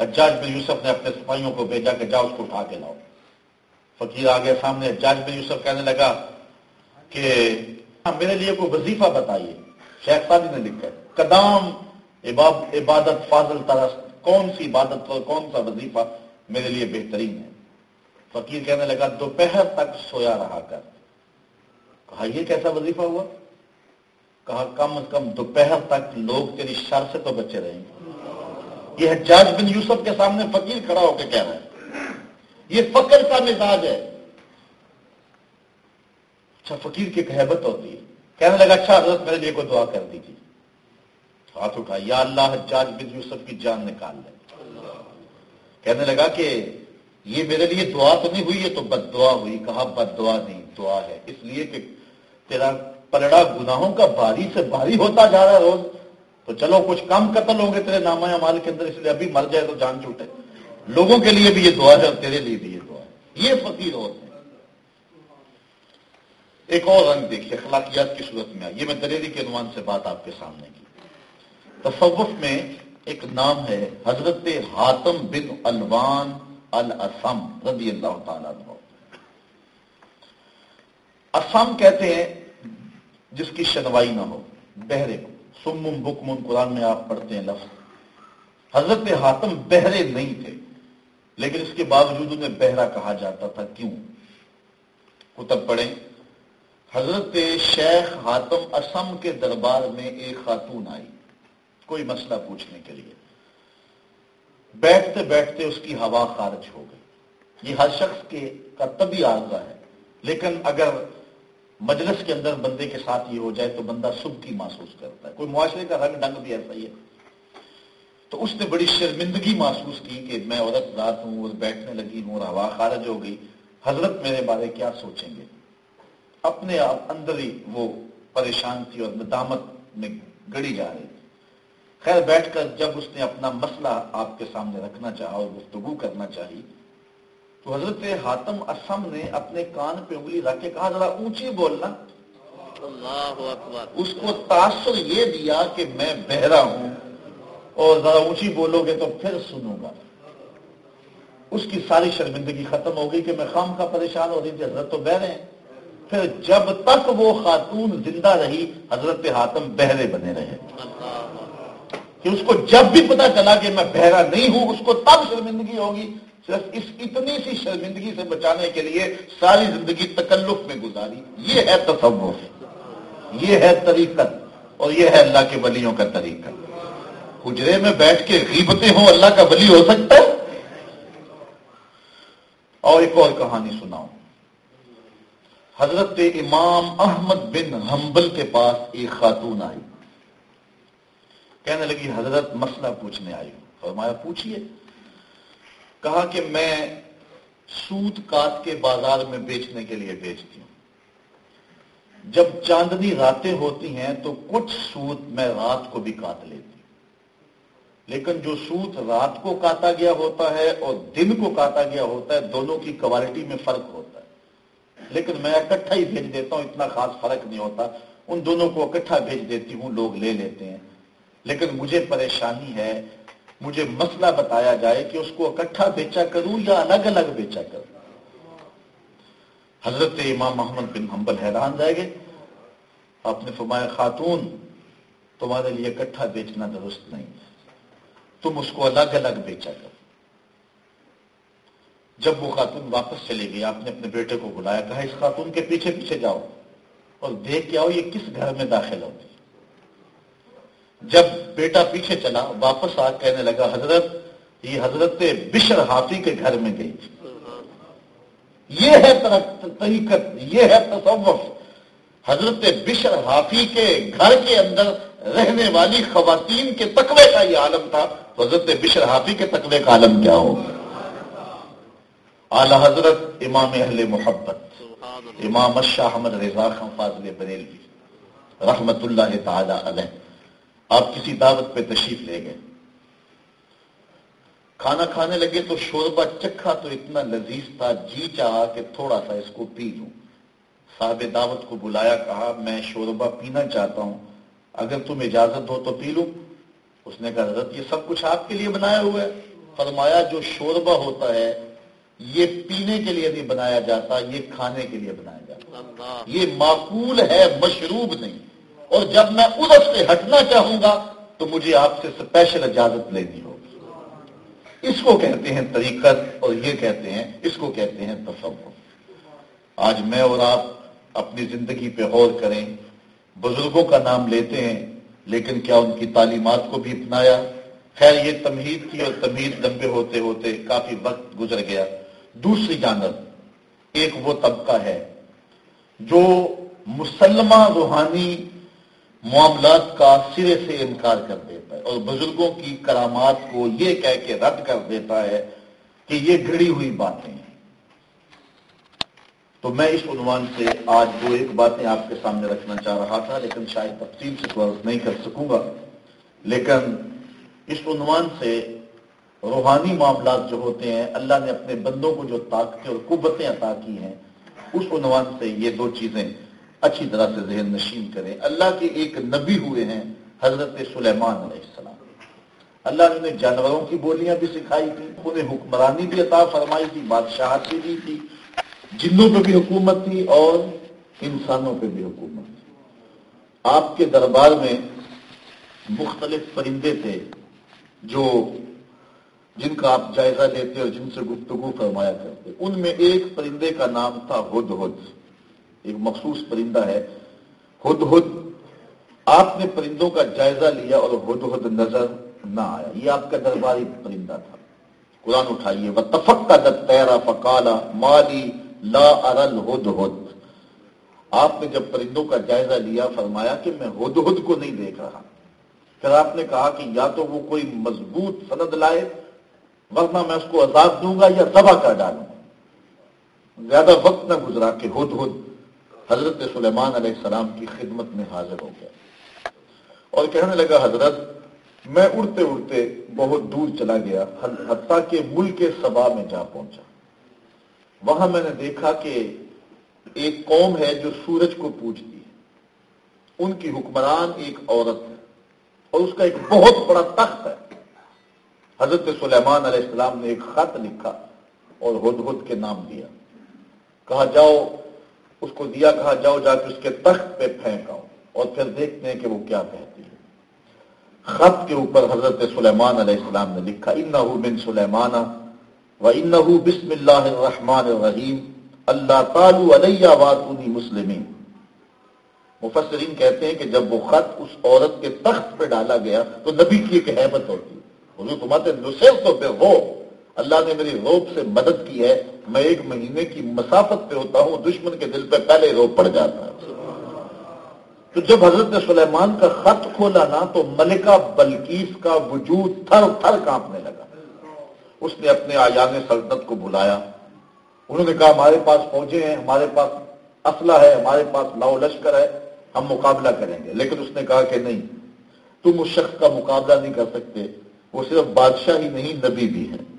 حجاج بن یوسف نے اپنے سپاہیوں کو بھیجا کہ جاؤ اس کو اٹھا کے لاؤ۔ فقیر آ گیا سامنے، حجاج بن یوسف کہنے لگا کہ ہاں، میرے لیے کوئی وظیفہ بتائیے۔ شیخ سادی نے لکھا ہے، قدام عبادت فاضل ترس، کون سی عبادت اور کون سا وظیفہ میرے لیے بہترین ہے؟ فقیر کہنے لگا، دوپہر تک سویا رہا کر۔ کہا، یہ کیسا وظیفہ ہوا؟ کہا، کم از کم دوپہر تک لوگ تیری شر سے تو بچے رہیں گے۔ یہ حجاج بن یوسف کے سامنے فقیر کھڑا ہو کے کہہ رہا ہے۔ یہ فقر کا مزاج ہے۔ اچھا فقیر کی کہبت ہوتی ہے۔ کہنے لگا اچھا حضرت میرے لیے کوئی دعا کر دیجیے۔ ہاتھ اٹھا یا اللہ حجاج بن یوسف کی جان نکال لے۔ کہنے لگا کہ یہ میرے لیے دعا تو نہیں ہوئی ہے تو بد دعا ہوئی، کہا بد دعا نہیں، دعا ہے۔ اس لیے کہ تیرا پلڑا گناہوں کا باری سے باری ہوتا جا رہا ہے روز۔ تو چلو، کچھ کم قتل ہوں گے تیرے نامہ امال کے اندر، اس لیے ابھی مر جائے تو جان چھوٹے لوگوں کے لیے بھی یہ دعا ہے اور تیرے لیے بھی یہ دعا ہے۔ یہ فقیر ہوتے ہیں۔ ایک اور رنگ دیکھیے، اخلاقیات کی صورت میں یہ میں دلیری کے عنوان سے بات آپ کے سامنے کی۔ تصوف میں ایک نام ہے، حضرت حاتم بن الوان الاسم رضی اللہ تعالیٰ اسم کہتے ہیں جس کی شنوائی نہ ہو، بہرے کو۔ سمم بکمن، قرآن میں آپ پڑھتے ہیں لفظ۔ حضرت حاتم بہرے نہیں تھے، لیکن اس کے باوجود انہیں بہرا کہا جاتا تھا۔ کیوں؟ کتب پڑھیں۔ حضرت شیخ حاتم اسم کے دربار میں ایک خاتون آئی، کوئی مسئلہ پوچھنے کے لیے۔ بیٹھتے بیٹھتے اس کی ہوا خارج ہو گئی۔ یہ ہر شخص کے کا طبی عارضہ ہے۔ لیکن اگر مجلس کے اندر بندے کے ساتھ یہ ہو جائے تو بندہ سب کی محسوس کرتا ہے۔ کوئی معاشرے کا رنگ ڈنگ بھی ایسا ہی ہے۔ تو اس نے بڑی شرمندگی محسوس کی کہ میں عورت رات ہوں، اور بیٹھنے لگی ہوں اور ہوا خارج ہو گئی۔ حضرت میرے بارے کیا سوچیں گے؟ اپنے آپ اندر ہی وہ پریشان تھی اور ندامت میں گڑی جا رہی تھی۔ خیر بیٹھ کر جب اس نے اپنا مسئلہ آپ کے سامنے رکھنا چاہا اور گفتگو کرنا چاہی تو حضرت حاتم اسم نے اپنے کان پہ انگلی رکھ کے کہا ذرا اونچی بولنا۔ اس کو تاثر یہ دیا کہ میں بہرا ہوں اور ذرا اونچی بولو گے تو پھر سنوں گا۔ اس کی ساری شرمندگی ختم ہو گئی کہ میں خام کا پریشان ہو رہی تھی حضرت تو بہرے ہیں۔ پھر جب تک وہ خاتون زندہ رہی حضرت حاتم بہرے بنے رہے۔ کہ اس کو جب بھی پتا چلا کہ میں بہرا نہیں ہوں، اس کو تب شرمندگی ہوگی صرف اس اتنی سی شرمندگی سے بچانے کے لیے ساری زندگی تکلف میں گزاری۔ یہ ہے تصور یہ ہے طریقت۔ اور یہ ہے اللہ کے ولیوں کا طریقہ۔ حجرے میں بیٹھ کے غیبتیں ہوں، اللہ کا ولی ہو سکتا ہے؟ اور ایک اور کہانی سناؤں۔ حضرت امام احمد بن حنبل کے پاس ایک خاتون آئی۔ کہنے لگی، حضرت مسئلہ پوچھنے آئی۔ فرمایا، پوچھئے۔ کہا کہ میں سوت کاٹ کے بازار میں بیچنے کے لیے بیچتی ہوں۔ جب چاندنی راتیں ہوتی ہیں تو کچھ سوت میں رات کو بھی کاٹ لیتی ہوں۔ لیکن جو سوت رات کو کاٹا گیا ہوتا ہے اور دن کو کاٹا گیا ہوتا ہے، دونوں کی کوالٹی میں فرق ہوتا ہے۔ لیکن میں اکٹھا ہی بھیج دیتا ہوں، اتنا خاص فرق نہیں ہوتا۔ ان دونوں کو اکٹھا بھیج دیتی ہوں، لوگ لے لیتے ہیں۔ لیکن مجھے پریشانی ہے، مجھے مسئلہ بتایا جائے کہ اس کو اکٹھا بیچا کروں یا الگ الگ بیچا کروں۔ حضرت امام محمد بن حنبل حیران جائے گے آپ نے فرمایا، خاتون، تمہارے لیے اکٹھا بیچنا درست نہیں۔ تم اس کو الگ الگ بیچا کرو۔ جب وہ خاتون واپس چلی گئی آپ نے اپنے بیٹے کو بلایا، کہا، اس خاتون کے پیچھے پیچھے جاؤ اور دیکھ کے آؤ، یہ کس گھر میں داخل ہوتی جب بیٹا پیچھے چلا، واپس آ کہنے لگا، حضرت، یہ حضرت بشر حافی کے گھر میں گئی۔ یہ ہے طریقت، یہ ہے تصوف۔ حضرت بشر حافی کے گھر کے اندر رہنے والی خواتین کے تقوی کا یہ عالم تھا۔ تو حضرت بشر حافی کے تقوی کا عالم کیا ہو؟ اعلی حضرت امام اہل محبت، امام شاہ احمد رضا خان فاضل بریلوی، رحمت اللہ تعالی علیہ۔ آپ کسی دعوت پہ تشریف لے گئے۔ کھانا کھانے لگے تو شوربا چکھا تو اتنا لذیذ تھا جی چاہا کہ تھوڑا سا اس کو پی لوں۔ صاحب دعوت کو بلایا کہا میں شوربا پینا چاہتا ہوں اگر تم اجازت ہو تو پی لوں۔ اس نے کہا حضرت یہ سب کچھ آپ کے لیے بنایا ہوا ہے۔ فرمایا جو شوربا ہوتا ہے یہ پینے کے لیے نہیں بنایا جاتا یہ کھانے کے لیے بنایا جاتا۔ یہ معقول ہے مشروب نہیں۔ اور جب میں ادھر سے ہٹنا چاہوں گا تو مجھے آپ سے اسپیشل اجازت لینی ہوگی۔ اس کو کہتے ہیں طریقت اور یہ کہتے ہیں، اس کو کہتے ہیں تصور آج میں اور آپ اپنی زندگی پہ غور کریں، بزرگوں کا نام لیتے ہیں، لیکن کیا ان کی تعلیمات کو بھی اپنایا؟ خیر، یہ تمہید کی اور تمہید لمبے ہوتے ہوتے کافی وقت گزر گیا۔ دوسری جانب، ایک وہ طبقہ ہے جو مسلمہ روحانی معاملات کا سرے سے انکار کر دیتا ہے اور بزرگوں کی کرامات کو یہ کہہ کے رد کر دیتا ہے کہ یہ گھڑی ہوئی باتیں ہیں۔ تو میں اس عنوان سے آج دو ایک باتیں آپ کے سامنے رکھنا چاہ رہا تھا، لیکن شاید تفصیل سے کوئی نہیں کر سکوں گا۔ لیکن اس عنوان سے روحانی معاملات جو ہوتے ہیں، اللہ نے اپنے بندوں کو جو طاقتیں اور قوتیں عطا کی ہیں، اس عنوان سے یہ دو چیزیں اچھی طرح سے ذہن نشین کریں۔ اللہ کے ایک نبی ہوئے ہیں، حضرت سلیمان علیہ السلام۔ اللہ نے انہیں جانوروں کی بولیاں بھی سکھائی تھی انہیں حکمرانی بھی عطا فرمائی تھی، بادشاہت بھی دی تھی، جنوں پہ بھی حکومت تھی اور انسانوں پہ بھی حکومت تھی۔ آپ کے دربار میں مختلف پرندے تھے جو جن کا آپ جائزہ لیتے اور جن سے گفتگو فرمایا کرتے۔ ان میں ایک پرندے کا نام تھا ہد ہد ایک مخصوص پرندہ ہے، ہد ہد۔ آپ نے پرندوں کا جائزہ لیا اور ہد ہد نظر نہ آیا۔ یہ آپ کا درباری پرندہ تھا۔ قرآن اٹھائیے وہ تفق کا تیرا فکالا مالی لا ارل ہد ہد آپ نے جب پرندوں کا جائزہ لیا، فرمایا کہ میں ہد ہد کو نہیں دیکھ رہا۔ پھر آپ نے کہا کہ یا تو وہ کوئی مضبوط سند لائے، ورنہ میں اس کو عذاب دوں گا یا دبا کر ڈالوں۔ زیادہ وقت نہ گزرا کہ ہد ہد۔ حضرت سلیمان علیہ السلام کی خدمت میں حاضر ہو گیا اور کہنے لگا، حضرت، میں اڑتے اڑتے بہت دور چلا گیا، حتیٰ کہ ملک سبا میں جا پہنچا۔ وہاں میں نے دیکھا کہ ایک قوم ہے جو سورج کو پوجتی ہے۔ ان کی حکمران ایک عورت ہے اور اس کا ایک بہت بڑا تخت ہے۔ حضرت سلیمان علیہ السلام نے ایک خط لکھا اور ہد ہد کے نام دیا۔ کہا، جاؤ اس کو دیا کہا جاؤ، جا کے اس کے تخت پہ پھینکاؤ۔ اور پھر دیکھتے ہیں کہ وہ کیا کہتی ہے۔ خط کے اوپر حضرت سلیمان علیہ السلام نے لکھا، انہو من سلیمانہ و انہو بسم اللہ الرحمن الرحیم، اللہ تعالی علیہ واتونی مسلمین۔ مفسرین کہتے ہیں کہ جب وہ خط اس عورت کے تخت پہ ڈالا گیا تو نبی کی ایک حیبت ہوتی۔ حضور تمہارے نصر تو بے ہو۔ اللہ نے میری روب سے مدد کی ہے، میں ایک مہینے کی مسافت پہ ہوتا ہوں، دشمن کے دل پہ پہلے روب پڑ جاتا ہے۔ تو جب حضرت سلیمان کا خط کھولا نا، تو ملکہ بلکیس کا وجود تھر تھر کانپنے لگا۔ اس نے اپنے آیان سلطنت کو بلایا۔ انہوں نے کہا، ہمارے پاس فوجیں ہیں، ہمارے پاس اسلحہ ہے، ہمارے پاس لاؤ لشکر ہے، ہم مقابلہ کریں گے۔ لیکن اس نے کہا کہ نہیں، تم اس شخص کا مقابلہ نہیں کر سکتے، وہ صرف بادشاہ ہی نہیں، نبی بھی ہے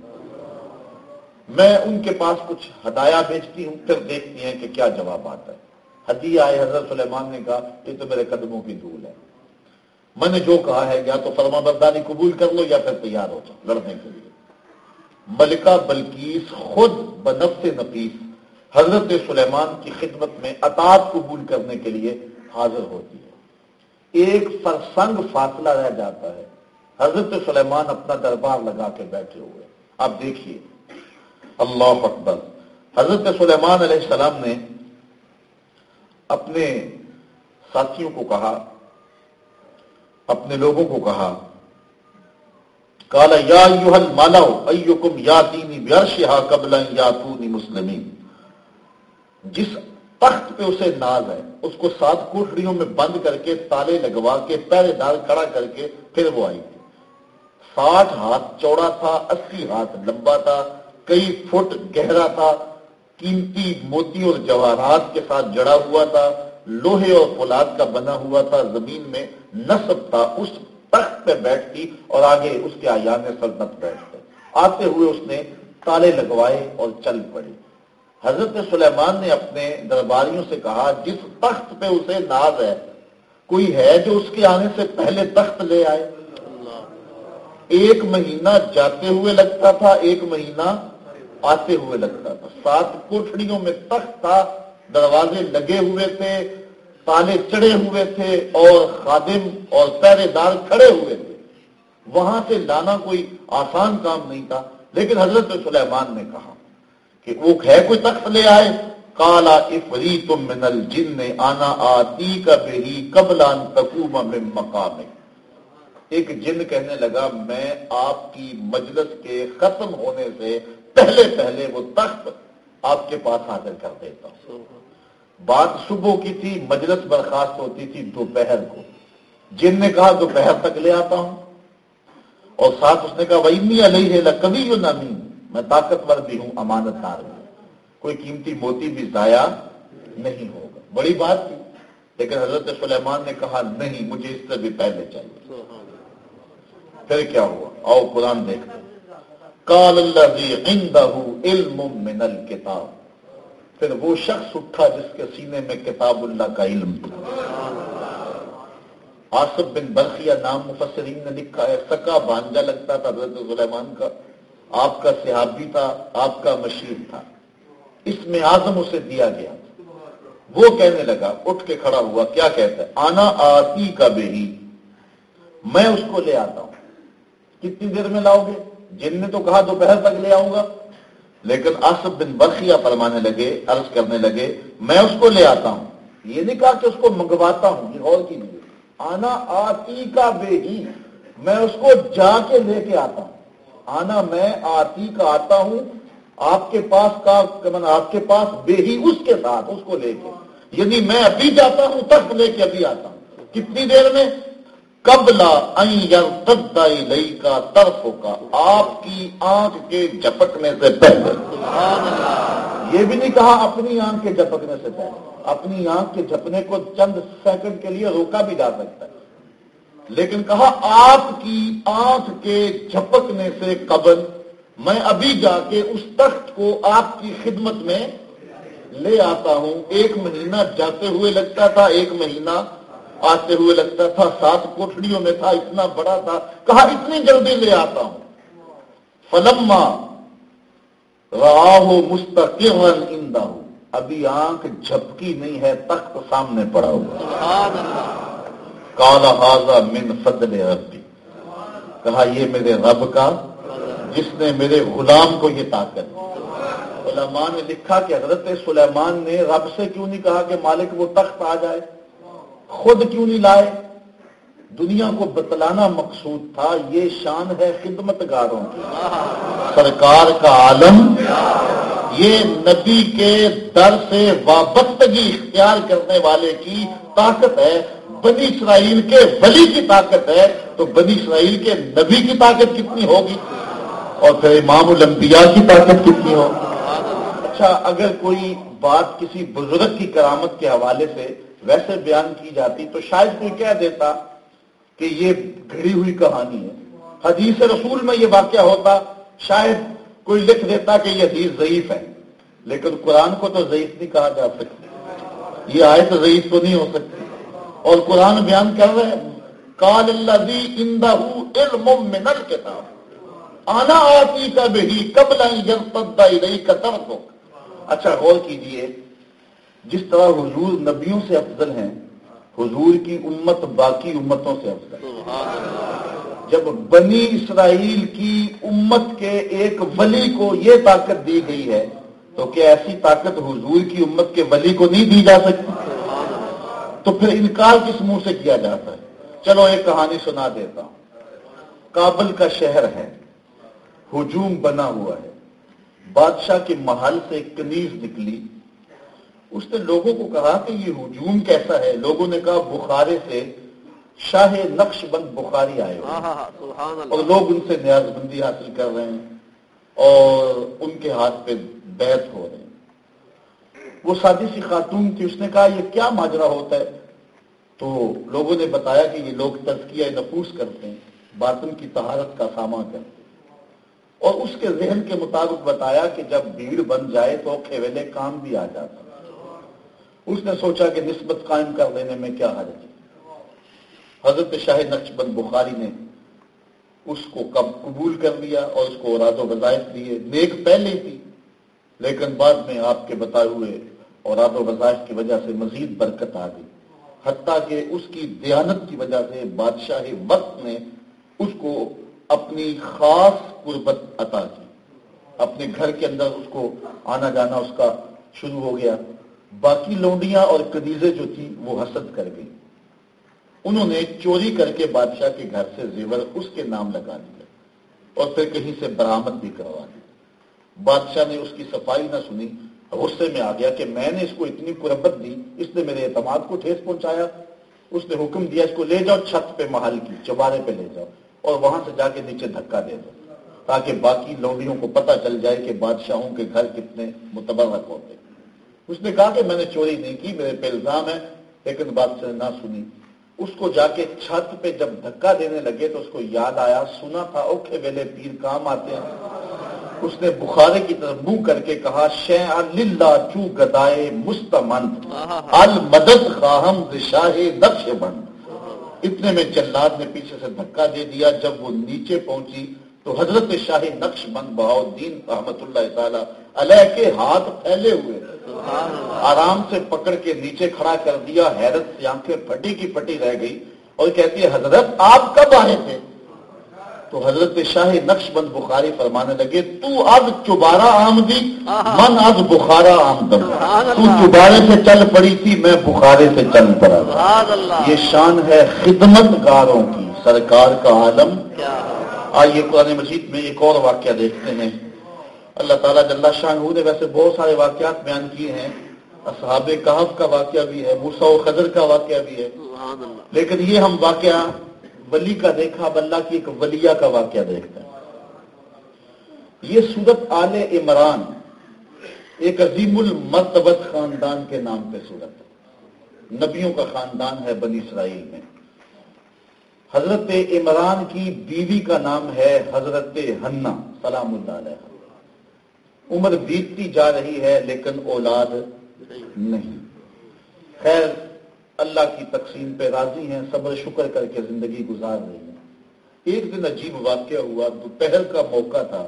میں ان کے پاس کچھ ہدایا بیچتی ہوں، پھر دیکھتی ہیں کہ کیا جواب آتا ہے حدیہ آئے، حضرت سلیمان نے کہا، یہ تو میرے قدموں کی دھول ہے۔ میں نے جو کہا ہے، یا تو فرما برداری قبول کر لو، یا پھر تیار ہو جاؤ لڑنے کے لیے۔ ملکہ بلکیس خود بنفس نفیس حضرت سلیمان کی خدمت میں اطاعت قبول کرنے کے لیے حاضر ہوتی ہے۔ ایک فرسنگ فاصلہ رہ جاتا ہے۔ حضرت سلیمان اپنا دربار لگا کے بیٹھے ہوئے۔ آپ دیکھیے اللہ اکبر۔ حضرت سلیمان علیہ السلام نے اپنے ساتھیوں کو کہا، اپنے لوگوں کو کہا کالا یا یوہل مالاؤ ایوکم یا تینی بیارشہا قبل یا تونی مسلمین۔ جس تخت پہ اسے ناز ہے، اس کو سات کوٹڑیوں میں بند کر کے، تالے لگوا کے پہرے دار کھڑا کر کے، پھر وہ آئی۔ تھی ساٹھ ہاتھ، چوڑا تھا، اسی ہاتھ، لمبا تھا کئی فٹ گہرا تھا، قیمتی موتی اور جواہرات کے ساتھ جڑا ہوا تھا، لوہے اور فولاد کا بنا ہوا تھا، زمین میں نصب تھا، اس تخت پہ بیٹھتی اور آگے اس کے آیان سلطنت بیٹھتے۔ آتے ہوئے اس نے تالے لگوائے اور چل پڑی حضرت سلیمان نے اپنے درباریوں سے کہا، جس تخت پہ اسے ناز ہے، کوئی ہے جو اس کے آنے سے پہلے تخت لے آئے؟ ایک مہینہ جاتے ہوئے لگتا تھا، ایک مہینہ آتے ہوئے لگتا تھا۔ سات کوٹڑیوں میں تخت تھا۔ دروازے لگے ہوئے تھے، تالے چڑے ہوئے تھے اور خادم اور پہرے دار کھڑے ہوئے تھے۔ وہاں سے لانا کوئی آسان کام نہیں تھا، لیکن حضرت سلیمان نے کہا کہ وہ ہے کوئی تخت لے آئے۔ کالا افری تم من الجن آنا آتی کا بہی قبلان تکوم من مقام ایک جن کہنے لگا، میں آپ کی مجلس کے ختم ہونے سے پہلے پہلے وہ تخت آپ کے پاس حاضر کر دیتا ہوں۔ بات صبح کی تھی، مجلس برخاست ہوتی تھی دوپہر کو۔ جن نے کہا دوپہر تک لے آتا ہوں۔ اور ساتھ اس نے کہا وہی علیہ ہے کبھی جو نامی میں طاقتور بھی ہوں امانت دار بھی کوئی قیمتی موتی بھی ضائع نہیں ہوگا۔ بڑی بات تھی، لیکن حضرت سلیمان نے کہا، نہیں، مجھے اس سے بھی پہلے چاہیے۔ پھر کیا ہوا؟ آؤ قرآن دیکھتے کال اللہ علم من الکتاب پھر وہ شخص اٹھا جس کے سینے میں کتاب اللہ کا علم تھا. آصف بن برقیہ نام مفسرین نے لکھا ہے، سکا بانجا لگتا تھا حضرت سلیمان کا. آپ کا صحابی تھا، آپ کا مشیر تھا. اس میں آزم اسے دیا گیا. وہ کہنے لگا، اٹھ کے کھڑا ہوا، کیا کہتا ہے؟ آنا آتی کا بے ہی میں اس کو لے آتا ہوں. کتنی دیر میں لاؤ گے؟ جن نے تو کہا دوپہر تک لے آؤں گا۔ لیکن آصف بن برقیہ فرمانے لگے، عرض کرنے لگے، میں اس کو لے آتا ہوں۔ یہ نہیں کہا کہ اس کو منگواتا ہوں، یہ غور کی نہیں۔ آنا آتی کا بے ہی میں اس کو جا کے لے کے آتا ہوں۔ آنا میں آتی کا آتا ہوں، آپ کے پاس کا آپ کے پاس بے ہی اس کے ساتھ، اس کو لے کے۔ یعنی میں ابھی جاتا ہوں، تخت لے کے ابھی آتا ہوں۔ کتنی دیر میں؟ قبلا کا طرف کا آپ کی آنکھ کے جھپکنے سے پہلے یہ بھی نہیں کہا اپنی آنکھ کے جھپکنے سے پہلے اپنی آنکھ کے جھپنے کو چند سیکنڈ کے لیے روکا بھی جا سکتا ہے۔ لیکن کہا آپ کی آنکھ کے جھپکنے سے قبل میں ابھی جا کے اس تخت کو آپ کی خدمت میں لے آتا ہوں۔ ایک مہینہ جاتے ہوئے لگتا تھا ایک مہینہ آتے ہوئے لگتا تھا، سات کوٹڑیوں میں تھا، اتنا بڑا تھا۔ کہا، اتنی جلدی لے آتا ہوں۔ فلما راہ مستقل اندہ ہوں ابھی آنکھ جھپکی نہیں ہے، تخت سامنے پڑا ہوا۔ کالا حاضا من فضل ربی۔ کہا، یہ میرے رب کا، جس نے میرے غلام کو یہ طاقت علماء نے لکھا کہ حضرت سلیمان نے رب سے کیوں نہیں کہا کہ مالک وہ تخت آ جائے؟ خود کیوں نہیں لائے؟ دنیا کو بتلانا مقصود تھا، یہ شان ہے خدمت گاروں کی۔ سرکار کا عالم، یہ نبی کے در سے وابستگی اختیار کرنے والے کی طاقت ہے۔ بنی اسرائیل کے ولی کی طاقت ہے، تو بنی اسرائیل کے نبی کی طاقت کتنی ہوگی؟ اور پھر امام الانبیاء کی طاقت کتنی ہوگی اچھا اگر کوئی بات کسی بزرگ کی کرامت کے حوالے سے ویسے بیان کی جاتی تو شاید کوئی کہہ دیتا کہ یہ گھڑی ہوئی کہانی ہے۔ حدیث رسول میں یہ واقعہ ہوتا، شاید کوئی لکھ دیتا کہ یہ حدیث ضعیف ہے، لیکن قرآن کو تو ضعیف نہیں کہا جا سکتا۔ یہ آئے تو ضعیف تو نہیں ہو سکتی۔ اور قرآن بیان کر رہے ہیں کال اللہ اندہ علم من الکتاب آنا آتی کا بھی قبل رہی کا طرف ہو اچھا غور کیجیے۔ جس طرح حضور نبیوں سے افضل ہیں، حضور کی امت باقی امتوں سے افضل جب بنی اسرائیل کی امت کے ایک ولی کو یہ طاقت دی گئی ہے، تو کیا ایسی طاقت حضور کی امت کے ولی کو نہیں دی جا سکتی؟ تو پھر انکار کس منہ سے کیا جاتا ہے؟ چلو ایک کہانی سنا دیتا ہوں۔ کابل کا شہر ہے، ہجوم بنا ہوا ہے۔ بادشاہ کے محل سے ایک کنیز نکلی۔ اس نے لوگوں کو کہا کہ یہ ہجوم کیسا ہے؟ لوگوں نے کہا بخارے سے شاہ نقش بند بخاری آئے ہوئے اور لوگ ان سے نیاز بندی حاصل کر رہے ہیں اور ان کے ہاتھ پہ بیت ہو رہے ہیں۔ وہ سادی سی خاتون تھی اس نے کہا یہ کیا ماجرا ہوتا ہے؟ تو لوگوں نے بتایا کہ یہ لوگ تزکیہ نفوس کرتے ہیں باطن کی طہارت کا سامان کرتے ہیں۔ اور اس کے ذہن کے مطابق بتایا کہ جب بھیڑ بن جائے تو کھیویلے کام بھی آ جاتا۔ اس نے سوچا کہ نسبت قائم کر دینے میں کیا حرج ہے۔ حضرت شاہ نقش بند بخاری نے اس کو کب قبول کر لیا اور اس کو اراد و وظائف دیے۔ نیک پہلے تھی، لیکن بعد میں آپ کے بتائے ہوئے اوراد و وظائف کی وجہ سے مزید برکت آ گئی۔ حتیٰ کہ اس کی دیانت کی وجہ سے بادشاہ وقت نے اس کو اپنی خاص قربت عطا کی۔ اپنے گھر کے اندر اس کو آنا جانا اس کا شروع ہو گیا۔ باقی لونڈیاں اور قدیزیں جو تھی وہ حسد کر گئی انہوں نے چوری کر کے بادشاہ کے گھر سے زیور اس کے نام لگا دیا اور پھر کہیں سے برآمد بھی کروا دی۔ بادشاہ نے اس کی صفائی نہ سنی، غصے میں آ گیا کہ میں نے اس کو اتنی قربت دی، اس نے میرے اعتماد کو ٹھیس پہنچایا۔ اس نے حکم دیا اس کو لے جاؤ چھت پہ محل کی چبارے پہ لے جاؤ اور وہاں سے جا کے نیچے دھکا دے دو تاکہ باقی لوڈیوں کو پتہ چل جائے کہ بادشاہوں کے گھر کتنے متبرک ہوتے۔ اس نے کہا کہ میں نے چوری نہیں کی، میرے پہ الزام ہے لیکن بات سے نہ سنی۔ اس کو جا کے چھت پہ جب دھکا دینے لگے تو اس کو یاد آیا، سنا تھا، اوکھے ویلے پیر کام آتے ہیں۔ اس نے بخارے کی طرف منہ کر کے کہا شہ اللہ چو گدائے مستمند، المدد خواہم شاہ نقش بند۔ اتنے میں جلاد نے پیچھے سے دھکا دے دیا، جب وہ نیچے پہنچی تو حضرت شاہ نقش بند بہاؤ دین رحمت اللہ تعالی علیہ کے ہاتھ پھیلے ہوئے۔ آرام سے پکڑ کے نیچے کھڑا کر دیا حیرت سے آنکھیں پھٹی کی پھٹی رہ گئی اور کہتی ہے حضرت آپ کب آئے تھے؟ تو حضرت شاہ نقش بند بخاری فرمانے لگے تو اب چبارہ آمدی من آج بخارا آمدم۔ تو چبارے سے چل پڑی تھی میں بخارے سے چل پڑا۔ یہ شان ہے خدمت گاروں کی سرکار کا عالم۔ آئیے قرآن مجید میں ایک اور واقعہ دیکھتے ہیں۔ اللہ تعالیٰ جل شاہ نے ویسے بہت سارے واقعات بیان کیے ہیں اصحاب کہف کا واقعہ بھی ہے موسا و خضر کا واقعہ بھی ہے۔ لیکن یہ ہم واقعہ ولی کا دیکھا اب اللہ کی ایک ولیہ کا واقعہ دیکھتے ہیں یہ صورت آل عمران ایک عظیم المرتبت خاندان کے نام پہ صورت ہے۔ نبیوں کا خاندان ہے بنی اسرائیل میں۔ حضرت عمران کی بیوی کا نام ہے حضرت ہنہ سلام اللہ علیہ۔ عمر بیتتی جا رہی ہے لیکن اولاد نہیں۔ خیر، اللہ کی تقسیم پہ راضی ہیں، صبر شکر کر کے زندگی گزار رہی ہیں۔ ایک دن عجیب واقعہ ہوا، دوپہر کا موقع تھا۔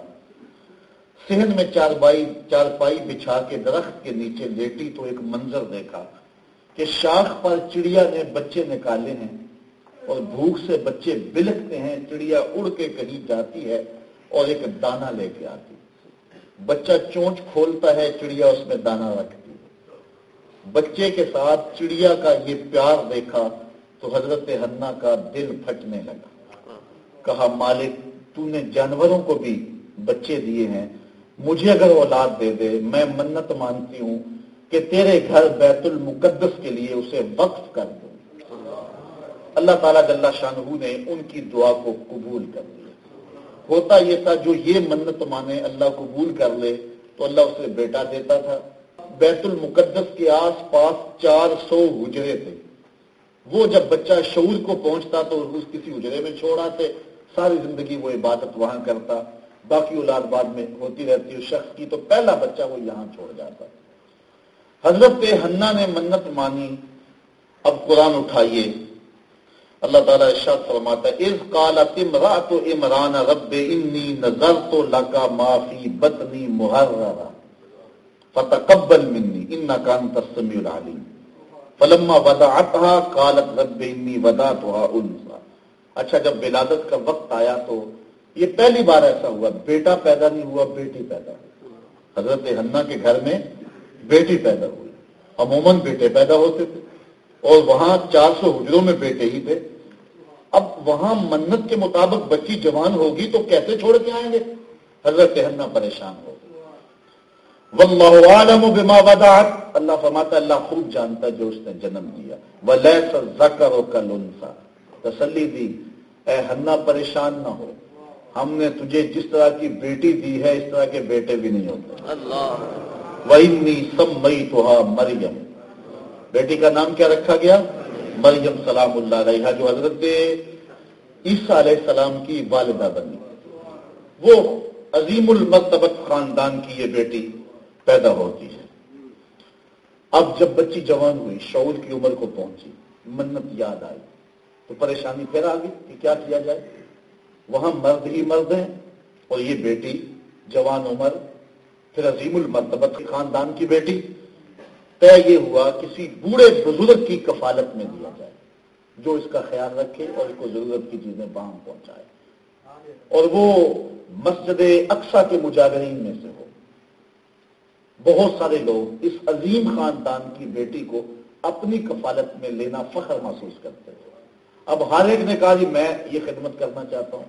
سہن میں چار بائی، چار پائی بچھا کے درخت کے نیچے لیٹی تو ایک منظر دیکھا کہ شاخ پر چڑیا نے بچے نکالے ہیں اور بھوک سے بچے بلکتے ہیں، چڑیا اڑ کے کہیں جاتی ہے اور ایک دانا لے کے آتی۔ بچہ چونچ کھولتا ہے، چڑیا اس میں دانا رکھتی بچے کے ساتھ چڑیا کا یہ پیار دیکھا تو حضرت ہننا کا دل پھٹنے لگا۔ کہا، مالک، تو نے جانوروں کو بھی بچے دیے ہیں۔ مجھے اگر اولاد دے دے، میں منت مانتی ہوں کہ تیرے گھر بیت المقدس کے لیے اسے وقف کر دوں اللہ تعالیٰ جل شاہ نے ان کی دعا کو قبول کر دیا۔ ہوتا یہ تھا جو یہ منت مانے اللہ قبول کر لے تو اللہ اسے بیٹا دیتا تھا۔ بیت المقدس کے آس پاس چار سو حجرے تھے۔ وہ جب بچہ شعور کو پہنچتا تو اس کسی حجرے میں چھوڑ آتے۔ ساری زندگی وہ عبادت وہاں کرتا۔ باقی اولاد بعد میں ہوتی رہتی اس شخص کی تو پہلا بچہ وہ یہاں چھوڑ جاتا۔ حضرت ہنہ نے منت مانی۔ اب قرآن اٹھائیے۔ اللہ تعالیٰ ارشاد فرماتا ہے، اذ قالت امرات عمران رب انی نظرت لك ما في بطني محررا فتقبل مني انك انت السميع العليم. فلما وضعتها قالت رب انی وضعتها انثى اچھا جب ولادت کا وقت آیا تو یہ پہلی بار ایسا ہوا، بیٹا پیدا نہیں ہوا، بیٹی پیدا ہوئی۔ حضرت ہنہ کے گھر میں بیٹی پیدا ہوئی، عموماً بیٹے پیدا ہوتے تھے۔ اور وہاں چار سو حجروں میں بیٹے ہی تھے۔ اب وہاں منت کے مطابق بچی جوان ہوگی تو کیسے چھوڑ کے آئیں گے؟ حضرت ہنہ پریشان ہو واللہ عالم بما ودعت۔ اللہ فرماتا اللہ خوب جانتا جو اس نے جنم دیا۔ ولیس ذکر و کلنسا تسلی دی۔ اے ہنہ پریشان نہ ہو۔ ہم نے تجھے جس طرح کی بیٹی دی ہے اس طرح کے بیٹے بھی نہیں ہوتے۔ اللہ۔ مئی تو مریم بیٹی کا نام کیا رکھا گیا؟ مریم سلام اللہ علیہ جو حضرت عیسیٰ علیہ السلام کی والدہ بنی۔ وہ عظیم المرتبت خاندان کی یہ بیٹی پیدا ہوتی ہے۔ اب جب بچی جوان ہوئی، شعور کی عمر کو پہنچی، منت یاد آئی۔ تو پریشانی پھر آ گئی کہ کیا کیا جائے۔ وہاں مرد ہی مرد ہیں اور یہ بیٹی جوان عمر، پھر عظیم المرتبت خاندان کی بیٹی۔ طے یہ ہوا کسی بوڑھے بزرگ کی کفالت میں دیا جائے، جو اس کا خیال رکھے اور اس کو ضرورت کی چیزیں باہم پہنچائے۔ اور وہ مسجد اقسا کے مجاگرین میں سے ہو۔ بہت سارے لوگ اس عظیم خاندان کی بیٹی کو اپنی کفالت میں لینا فخر محسوس کرتے ہیں اب ہر ایک نے کہا جی میں یہ خدمت کرنا چاہتا ہوں۔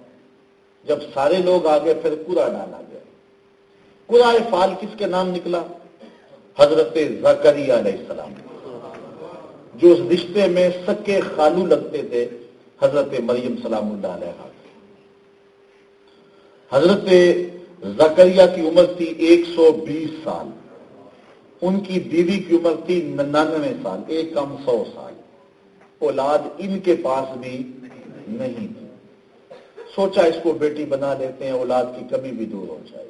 جب سارے لوگ آگے، پھر کورا ڈالا گیا۔ کورا فال کس کے نام نکلا؟ حضرت زکری علیہ السلام۔ جو اس رشتے میں سکے خالو لگتے تھے، حضرت مریم سلام اللہ علیہ حضرت زکریہ کی عمر تھی ایک سو بیس سال۔ ان کی بیوی کی عمر تھی ننانوے سال، ایک کم سو سال۔ اولاد ان کے پاس بھی نہیں تھی۔ سوچا اس کو بیٹی بنا لیتے ہیں، اولاد کی کمی بھی دور ہو جائے۔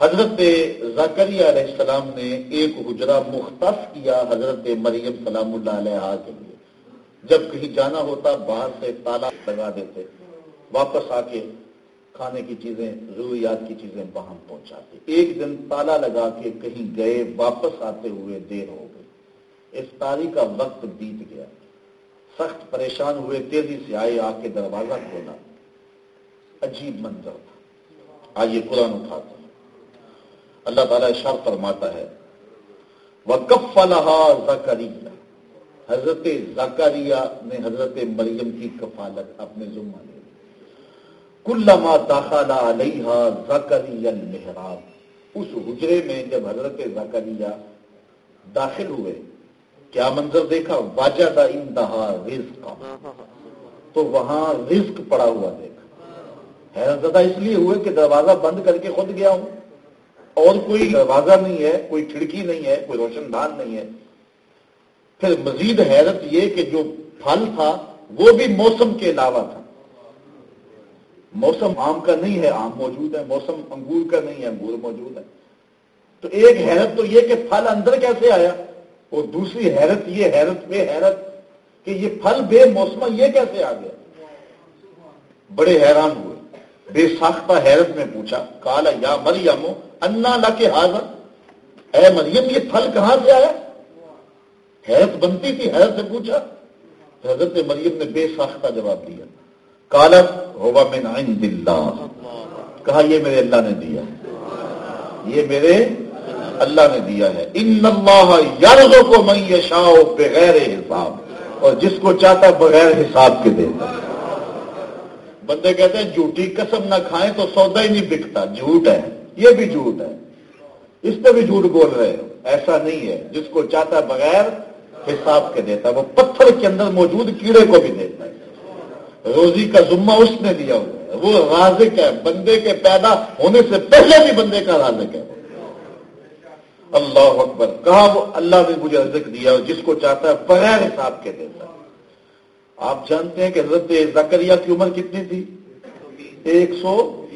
حضرت زکریہ علیہ السلام نے ایک حجرہ مختص کیا حضرت مریم سلام اللہ علیہ کے لیے۔ جب کہیں جانا ہوتا باہر سے تالا لگا دیتے، واپس آ کے کھانے کی چیزیں، ضروریات کی چیزیں باہم پہنچاتے۔ ایک دن تالا لگا کے کہیں گئے، واپس آتے ہوئے دیر ہو گئی۔ افطاری کا وقت بیت گیا۔ سخت پریشان ہوئے، تیزی سے آئے، آ کے دروازہ کھولا۔ عجیب منظر تھا۔ آئیے قرآن اٹھاتا اللہ تعالیٰ شر فرماتا ہے۔ وکف زکریہ حضرت زکریہ نے حضرت مریم کی کفالت اپنے ذمہ لے کلما داخلہ علیہ زکری المحراب۔ اس حجرے میں جب حضرت زکریہ داخل ہوئے، کیا منظر دیکھا؟ واجہ کا انتہا رزق تو وہاں رزق پڑا ہوا دیکھا۔ حیرت زدہ اس لیے ہوئے کہ دروازہ بند کر کے خود گیا ہوں۔ اور کوئی دروازہ نہیں ہے، کوئی کھڑکی نہیں ہے، کوئی روشن دان نہیں ہے۔ پھر مزید حیرت یہ کہ جو پھل تھا، وہ بھی موسم کے علاوہ تھا۔ موسم آم کا نہیں ہے، آم موجود ہے۔ موسم انگور کا نہیں ہے، انگور موجود ہے۔ تو ایک حیرت تو یہ کہ پھل اندر کیسے آیا؟ اور دوسری حیرت یہ، حیرت بے حیرت کہ یہ پھل بے موسم یہ کیسے آ گیا؟ بڑے حیران ہوئے۔ بے ساختہ حیرت میں پوچھا کالا یا مریم، انا لا کے حاضر اے مریم، یہ پھل کہاں سے آیا؟ حیرت بنتی تھی، حیرت سے پوچھا۔ حضرت مریم نے بے ساختہ جواب دیا۔ کالت ہوگا میں عند اللہ. کہا، یہ میرے اللہ نے دیا یہ میرے اللہ نے دیا ہے۔ ان اللہ یارزوں کو میں یشاء بغیر حساب۔ اور جس کو چاہتا بغیر حساب کے دیتا بندے کہتے ہیں جھوٹی قسم نہ کھائیں تو سودا ہی نہیں بکتا، جھوٹ ہے، یہ بھی جھوٹ ہے۔ اس پہ بھی جھوٹ بول رہے ہو، ایسا نہیں ہے۔ جس کو چاہتا بغیر حساب کے دیتا وہ پتھر کے اندر موجود کیڑے کو بھی دیتا ہے۔ روزی کا ذمہ اس نے دیا ہوا ہے۔ وہ رازق ہے، بندے کے پیدا ہونے سے پہلے بھی بندے کا رازق ہے۔ اللہ اکبر کہا وہ اللہ نے مجھے رزق دیا جس کو چاہتا ہے بغیر حساب کے دیتا ہے؟ آپ جانتے ہیں کہ حضرت زکریہ کی عمر کتنی تھی؟ ایک سو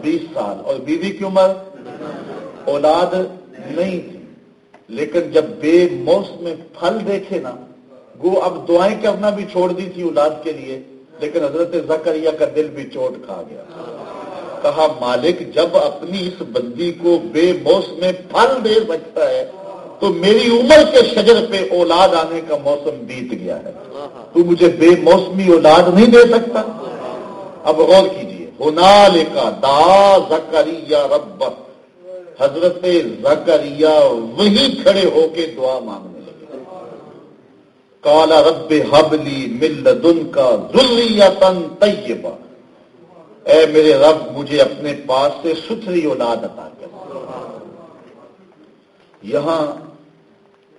بیس سال اور بیوی کی عمر اولاد نہیں تھی۔ لیکن جب بے موسم پھل دیکھے نا، گو اب دعائیں کرنا بھی چھوڑ دی تھی اولاد کے لیے، لیکن حضرت زکریہ کا دل بھی چوٹ کھا گیا۔ کہا، مالک، جب اپنی اس بندی کو بے موسم پھل دے سکتا ہے تو میری عمر کے شجر پہ اولاد آنے کا موسم بیت گیا ہے۔ تو مجھے بے موسمی اولاد نہیں دے سکتا۔ اب غور کیجیے ہنال کا دا زکریہ رب حضرت زکریہ وہی کھڑے ہو کے دعا مانگنے لگے۔ کالا رب حبلی مل دن کا ذریتن طیبہ۔ اے میرے رب، مجھے اپنے پاس سے ستھری اولاد عطا کر۔ یہاں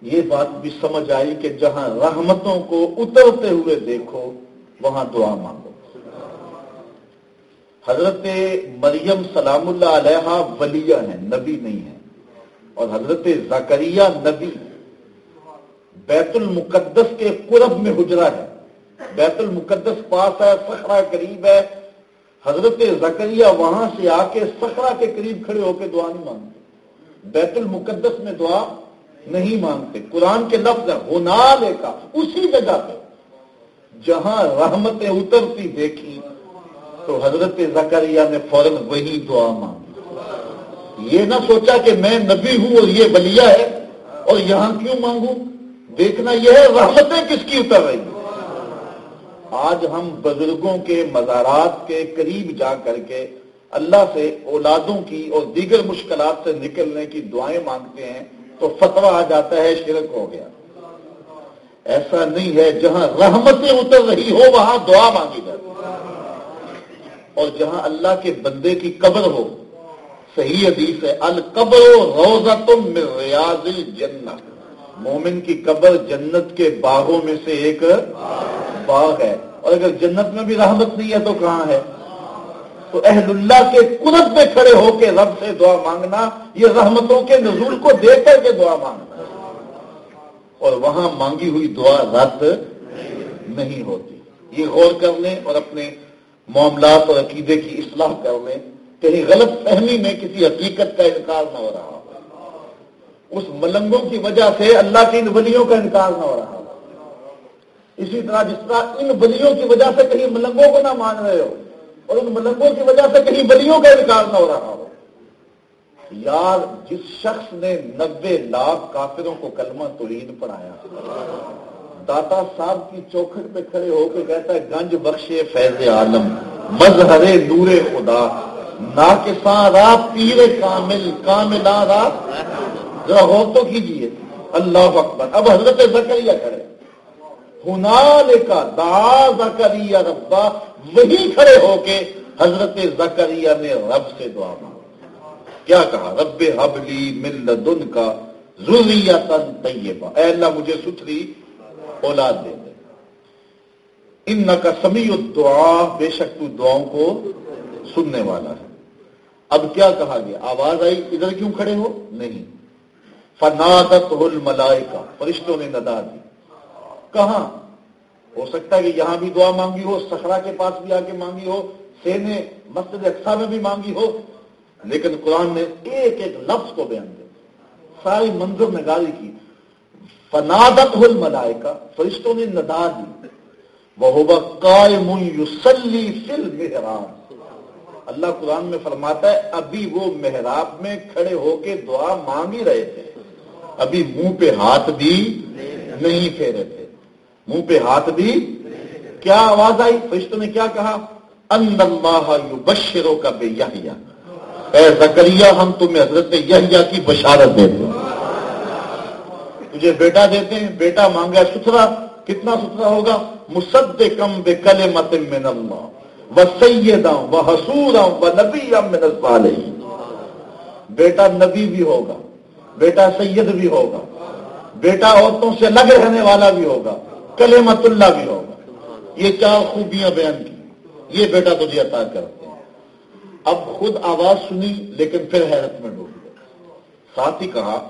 یہ بات بھی سمجھ آئی کہ جہاں رحمتوں کو اترتے ہوئے دیکھو، وہاں دعا مانگو۔ حضرت مریم سلام اللہ علیہ ولیہ ہیں، نبی نہیں ہے اور حضرت زکریہ نبی بیت المقدس کے قرب میں حجرا ہے۔ بیت المقدس پاس ہے سخرا قریب ہے۔ حضرت زکریہ وہاں سے آ کے سخرا کے قریب کھڑے ہو کے دعا نہیں مانگتے۔ بیت المقدس میں دعا نہیں مانگتے قرآن کے لفظ ہے ہونا لے کا، اسی جگہ پہ۔ جہاں رحمتیں اترتی دیکھی تو حضرت زکریہ نے فوراً وہی دعا مانگی۔ یہ نہ سوچا کہ میں نبی ہوں اور یہ بلیا ہے، اور یہاں کیوں مانگوں؟ دیکھنا یہ ہے، رحمتیں کس کی اتر رہی آج ہم بزرگوں کے مزارات کے قریب جا کر کے اللہ سے اولادوں کی اور دیگر مشکلات سے نکلنے کی دعائیں مانگتے ہیں۔ تو فتوا آ جاتا ہے شرک ہو گیا۔ ایسا نہیں ہے جہاں رحمتیں اتر رہی ہو وہاں دعا مانگی جاتی اور جہاں اللہ کے بندے کی قبر ہو، صحیح حدیث ہے، القبر روزہ تم ریاض جنت مومن کی قبر جنت کے باغوں میں سے ایک باغ ہے۔ اور اگر جنت میں بھی رحمت نہیں ہے تو کہاں ہے؟ تو اہل اللہ کے قدرت میں کھڑے ہو کے رب سے دعا مانگنا، یہ رحمتوں کے نزول کو دیکھ کر کے دعا مانگنا۔ اور وہاں مانگی ہوئی دعا رد نہیں ہوتی۔ یہ غور کر لیں اور اپنے معاملات اور عقیدے کی اصلاح کر لیں۔ کہیں غلط فہمی میں کسی حقیقت کا انکار نہ ہو رہا اس ملنگوں کی وجہ سے اللہ کی ان ولیوں کا انکار نہ ہو رہا اسی طرح جس طرح ان ولیوں کی وجہ سے کہیں ملنگوں کو نہ مان رہے ہو۔ اور ان ملنگوں کی وجہ سے کہیں بلیوں کا انکار نہ ہو رہا ہو۔ یار، جس شخص نے نبے لاکھ کافروں کو کلمہ توحید پڑھایا، داتا صاحب کی چوکھٹ پہ کھڑے ہو کے کہتا ہے، گنج بخشے فیض عالم، مظہر نور خدا نا کے پیر کامل کاملا کامل ذرا غور تو کیجیے اللہ اکبر۔ اب حضرت زکریہ کھڑے۔ ہنال کا دا زکریہ ربا وہی کھڑے ہو کے حضرت زکریہ نے رب سے دعا مانگا کیا کہا؟ رب حبلی مل دن کا ضروریتن طیبہ۔ اے اللہ، مجھے ستھری اولاد دے دے۔ ان کا سمیع دعا بے شک تو دعاؤں کو سننے والا ہے۔ اب کیا کہا گیا؟ آواز آئی، ادھر کیوں کھڑے ہو؟ نہیں۔ فنادت الملائکہ، فرشتوں نے ندا دی۔ کہاں؟ ہو سکتا ہے کہ یہاں بھی دعا مانگی ہو سخرا کے پاس بھی آ کے مانگی ہو، سینے مسجد اقسا میں بھی مانگی ہو، لیکن قرآن نے ایک ایک لفظ کو بیان دیا ساری منظر نگاری کی۔ فنادت الملائکہ، فرشتوں نے ندا دی۔ وہ قائم یسلی فل محراب اللہ قرآن میں فرماتا ہے، ابھی وہ محراب میں کھڑے ہو کے دعا مانگ ہی رہے تھے۔ ابھی منہ پہ ہاتھ بھی نہیں پھیرے تھے۔ منہ پہ ہاتھ بھی کیا آواز آئی؟ فرشتوں نے کیا کہا؟ ان اللہ بشروں کا بے یحییٰ اے زکریہ ہم تمہیں حضرت یحییٰ کی بشارت دیتے ہیں تجھے بیٹا دیتے ہیں، بیٹا مانگا ستھرا۔ کتنا ستھرا ہوگا؟ مصدقم بے من اللہ۔ و سیدہ و حسورا و نبی من الصالحین بیٹا نبی بھی ہوگا، بیٹا سید بھی ہوگا، بیٹا عورتوں سے الگ رہنے والا بھی ہوگا۔ کلمت اللہ بھی ہوگا یہ چار خوبیاں بیان کی۔ یہ بیٹا تجھے عطا کرتے ہیں۔ اب خود آواز سنی، لیکن پھر حیرت میں ڈوب گئے۔ ساتھ ہی کہا،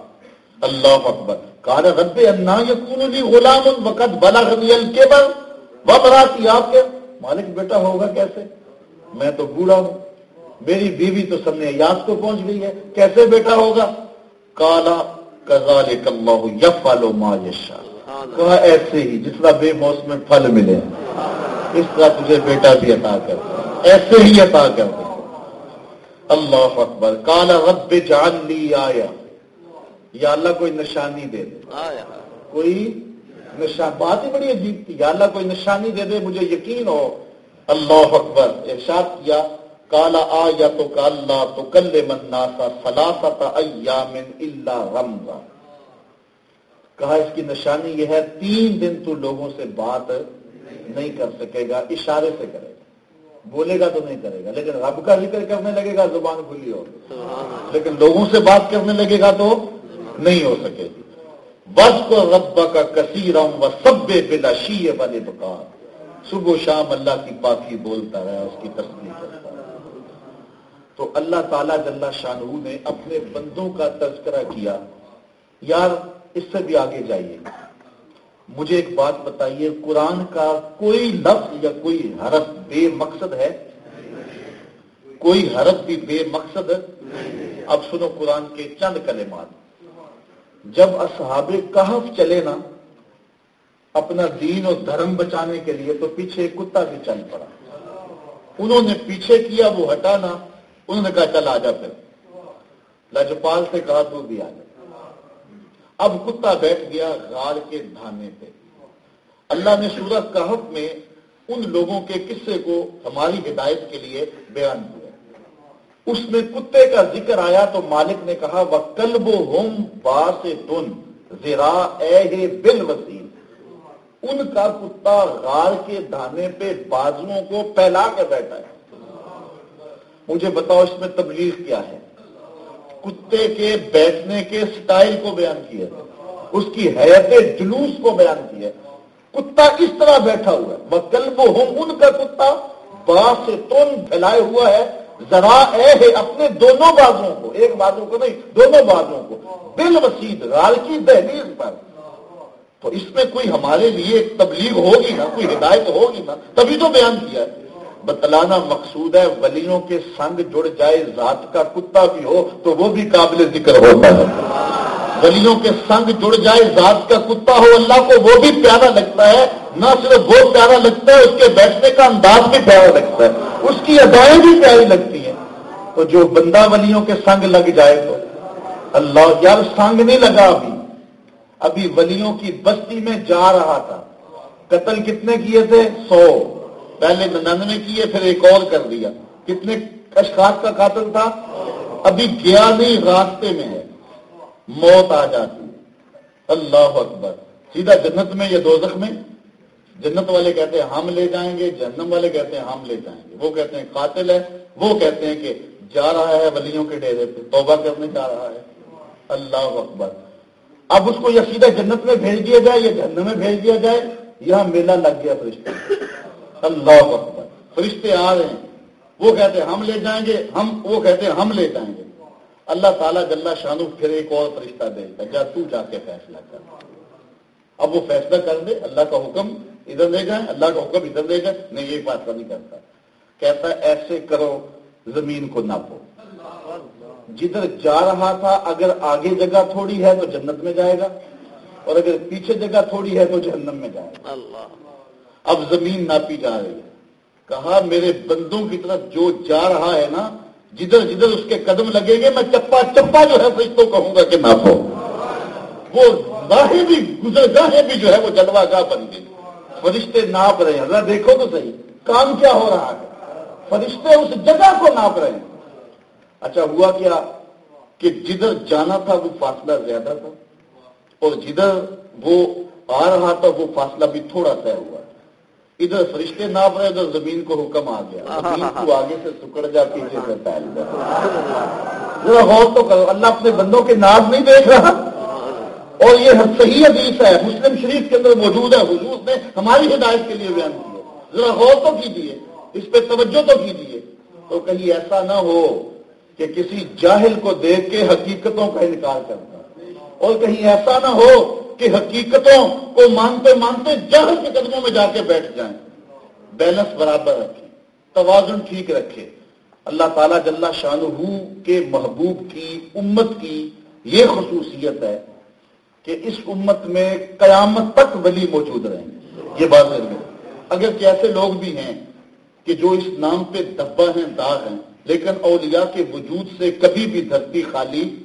اللہ اکبر۔ کار رب انا یقون لی غلام وقت بلا غنی الکبر وبراتی آپ کے۔ مالک، بیٹا ہوگا کیسے؟ میں تو بوڑھا ہوں۔ میری بیوی تو سب نے یاد کو پہنچ گئی ہے۔ کیسے بیٹا ہوگا؟ کالا کزالک اللہ یفعل ما یشاء۔ کہا ایسے ہی جس طرح بے موسم پھل ملے اس طرح تجھے بیٹا بھی عطا کر ایسے ہی عطا کر دے۔ اللہ اکبر۔ کالا رب جان لی آیا۔ یا اللہ کوئی نشانی دے دے۔ کوئی نشان بات ہی بڑی عجیب تھی۔ یا اللہ کوئی نشانی دے دے مجھے یقین ہو۔ اللہ اکبر۔ ارشاد کیا۔ کالا آ یا تو کالا تو کل مناسا سلاسا ایام اللہ رمضان۔ کہا اس کی نشانی یہ ہے تین دن تو لوگوں سے بات نہیں کر سکے گا، اشارے سے کرے گا۔ بولے گا تو نہیں کرے گا، لیکن رب کا ذکر کرنے لگے گا، زبان کھلی ہو لیکن لوگوں سے بات کرنے لگے گا تو نہیں ہو سکے۔ گی بس کو رب کا کثیر و سب بلا شی والے بکار صبح و شام اللہ کی پاکی بولتا رہا، اس کی تصدیق کرتا رہا۔ تو اللہ تعالیٰ جل شاہ نے اپنے بندوں کا تذکرہ کیا۔ یار اس سے بھی آگے جائیے۔ مجھے ایک بات بتائیے، قرآن کا کوئی لفظ یا کوئی حرف بے مقصد ہے؟ کوئی حرف بھی بے مقصد؟ ہے اب سنو قرآن کے چند کلمات۔ جب اصحاب کہف چلے نا، اپنا دین اور دھرم بچانے کے لیے تو پیچھے کتا بھی چل پڑا۔ انہوں نے پیچھے کیا، وہ ہٹانا انہوں نے کہا چل آ جا پھر۔ لجپال سے کہا، تو بھی آ جا۔ اب کتا بیٹھ گیا غار کے دھانے پہ۔ اللہ نے سورت کہف میں ان لوگوں کے قصے کو ہماری ہدایت کے لیے بیان کیا۔ اس میں کتے کا ذکر آیا تو مالک نے کہا وہ کلب ہوم باس تن زرا اے بل وسیل ان کا کتا غار کے دھانے پہ بازوؤں کو پھیلا کے بیٹھا ہے۔ مجھے بتاؤ اس میں تبلیغ کیا ہے؟ کتے کے بیٹھنے کے سٹائل کو بیان کیا اس کی حیت جلوس کو بیان کیا کتا اس طرح بیٹھا ہوا ہے۔ وہ ہوں ان کا کتا باس تن پھیلائے ہوا ہے۔ ذرا اے ہے اپنے دونوں بازوں کو۔ ایک بازو کو نہیں، دونوں بازوں کو۔ بل وسیع رال کی دہلیز پر۔ تو اس میں کوئی ہمارے لیے ایک تبلیغ ہوگی نا؟ کوئی ہدایت ہوگی نا؟ تبھی تو بیان کیا ہے۔ بتلانا مقصود ہے، ولیوں کے سنگ جڑ جائے، ذات کا کتا بھی ہو تو وہ بھی قابل ذکر ہوتا ہے۔ ولیوں کے سنگ جڑ جائے، ذات کا کتا ہو، اللہ کو وہ بھی پیارا لگتا ہے۔ نہ صرف وہ پیارا لگتا ہے، اس کے بیٹھنے کا انداز بھی پیارا لگتا ہے۔ اس کی ادائیں بھی پیاری لگتی ہیں تو جو بندہ ولیوں کے سنگ لگ جائے تو، اللہ یار سنگ نہیں لگا ابھی۔ ابھی ولیوں کی بستی میں جا رہا تھا۔ قتل کتنے کیے تھے؟ سو۔ پہلے ننانوے کیے، پھر ایک اور کر دیا کتنے اشخاص کا قاتل تھا؟ ابھی گیا نہیں، راستے میں ہے۔ موت آ جاتی اللہ اکبر۔ سیدھا جنت میں یا دوزخ میں؟ جنت والے کہتے ہیں ہم لے جائیں گے، جہنم والے کہتے ہیں ہم لے جائیں گے۔ وہ کہتے ہیں قاتل ہے، وہ کہتے ہیں کہ جا رہا ہے ولیوں کے ڈیرے پہ، توبہ کرنے جا رہا ہے۔ اللہ اکبر۔ اب اس کو یا سیدھا جنت میں بھیج دیا جائے یا جہنم میں بھیج دیا جائے؟ یہاں میلہ لگ گیا فرشتے اللہ اکبر۔ فرشتے آ رہے ہیں۔ وہ کہتے ہیں، ہم لے جائیں گے۔ ہم، وہ کہتے ہیں، ہم لے جائیں گے۔ اللہ تعالیٰ جل شانو پھر ایک اور فرشتہ دے گا جا تو جا کے فیصلہ کر۔ اب وہ فیصلہ کر دے، اللہ کا حکم ادھر لے جائیں، اللہ کا حکم ادھر لے جائیں۔ نہیں یہ فیصلہ نہیں کرتا۔ کہتا ایسے کرو، زمین کو ناپو جدھر جا رہا تھا، اگر آگے جگہ تھوڑی ہے تو جنت میں جائے گا، اور اگر پیچھے جگہ تھوڑی ہے تو جہنم میں جائے گا۔ اب زمین ناپی جا رہی ہے کہا، میرے بندوں کی طرف جو جا رہا ہے نا، جدھر جدھر اس کے قدم لگے گے، میں چپا چپا جو ہے فرشتوں کہوں گا کہ ناپو وہ گاہیں بھی گزر گاہیں بھی جو ہے وہ جلوا گاہ بن گئی فرشتے ناپ رہے ہیں۔ ذرا دیکھو تو صحیح، کام کیا ہو رہا ہے؟ فرشتے اس جگہ کو ناپ رہے ہیں۔ اچھا ہوا کیا کہ جدھر جانا تھا وہ فاصلہ زیادہ تھا، اور جدھر وہ آ رہا تھا وہ فاصلہ بھی تھوڑا طے ہوا۔ ادھر فرشتے ناپ رہے ادھر زمین کو حکم آ گیا۔ زمین کو آگے سے سکڑ جا پیچھے سے پھیل ذرا غور تو کرو، اللہ اپنے بندوں کے ناپ نہیں دیکھ رہا؟ اور یہ صحیح حدیث ہے، مسلم شریف کے اندر موجود ہے۔ حضور نے ہماری ہدایت کے لیے بیان کی ہے ذرا غور تو کیجیے اس پہ توجہ تو کیجیے تو کہیں ایسا نہ ہو کہ کسی جاہل کو دیکھ کے حقیقتوں کا انکار کرتا اور کہیں ایسا نہ ہو کہ حقیقتوں کو مانتے مانتے جاہل کے قدموں میں جا کے بیٹھ جائیں۔ بیلنس برابر رکھے توازن ٹھیک رکھے اللہ تعالیٰ جل شاہ کے محبوب کی، امت کی یہ خصوصیت ہے کہ اس امت میں قیامت تک ولی موجود رہیں۔ گے یہ بات ہے۔ اگر ایسے لوگ بھی ہیں کہ جو اس نام پہ دبا ہیں، داغ ہیں، لیکن اولیاء کے وجود سے کبھی بھی دھرتی خالی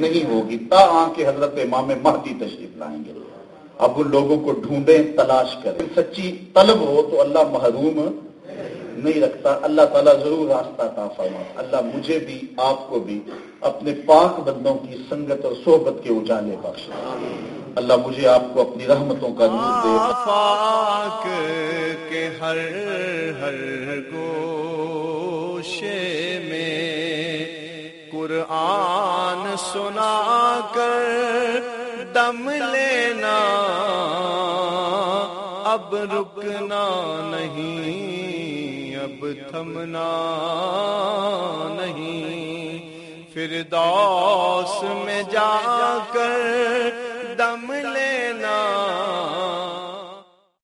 نہیں ہوگی، تا آ کے حضرت امام مہدی تشریف لائیں گے۔ اب ان لوگوں کو ڈھونڈیں، تلاش کریں۔ سچی طلب ہو تو اللہ محروم نہیں رکھتا۔ اللہ تعالیٰ ضرور راستہ تا فرما اللہ مجھے بھی، آپ کو بھی اپنے پاک بندوں کی سنگت اور صحبت کے اجالے بخش اللہ مجھے آپ کو اپنی رحمتوں کا نور دے۔ آفاق کے ہر ہر گوشے میں قرآن سنا کر دم لینا۔ اب رکنا نہیں، اب تھمنا نہیں۔ پھر داس میں جا کر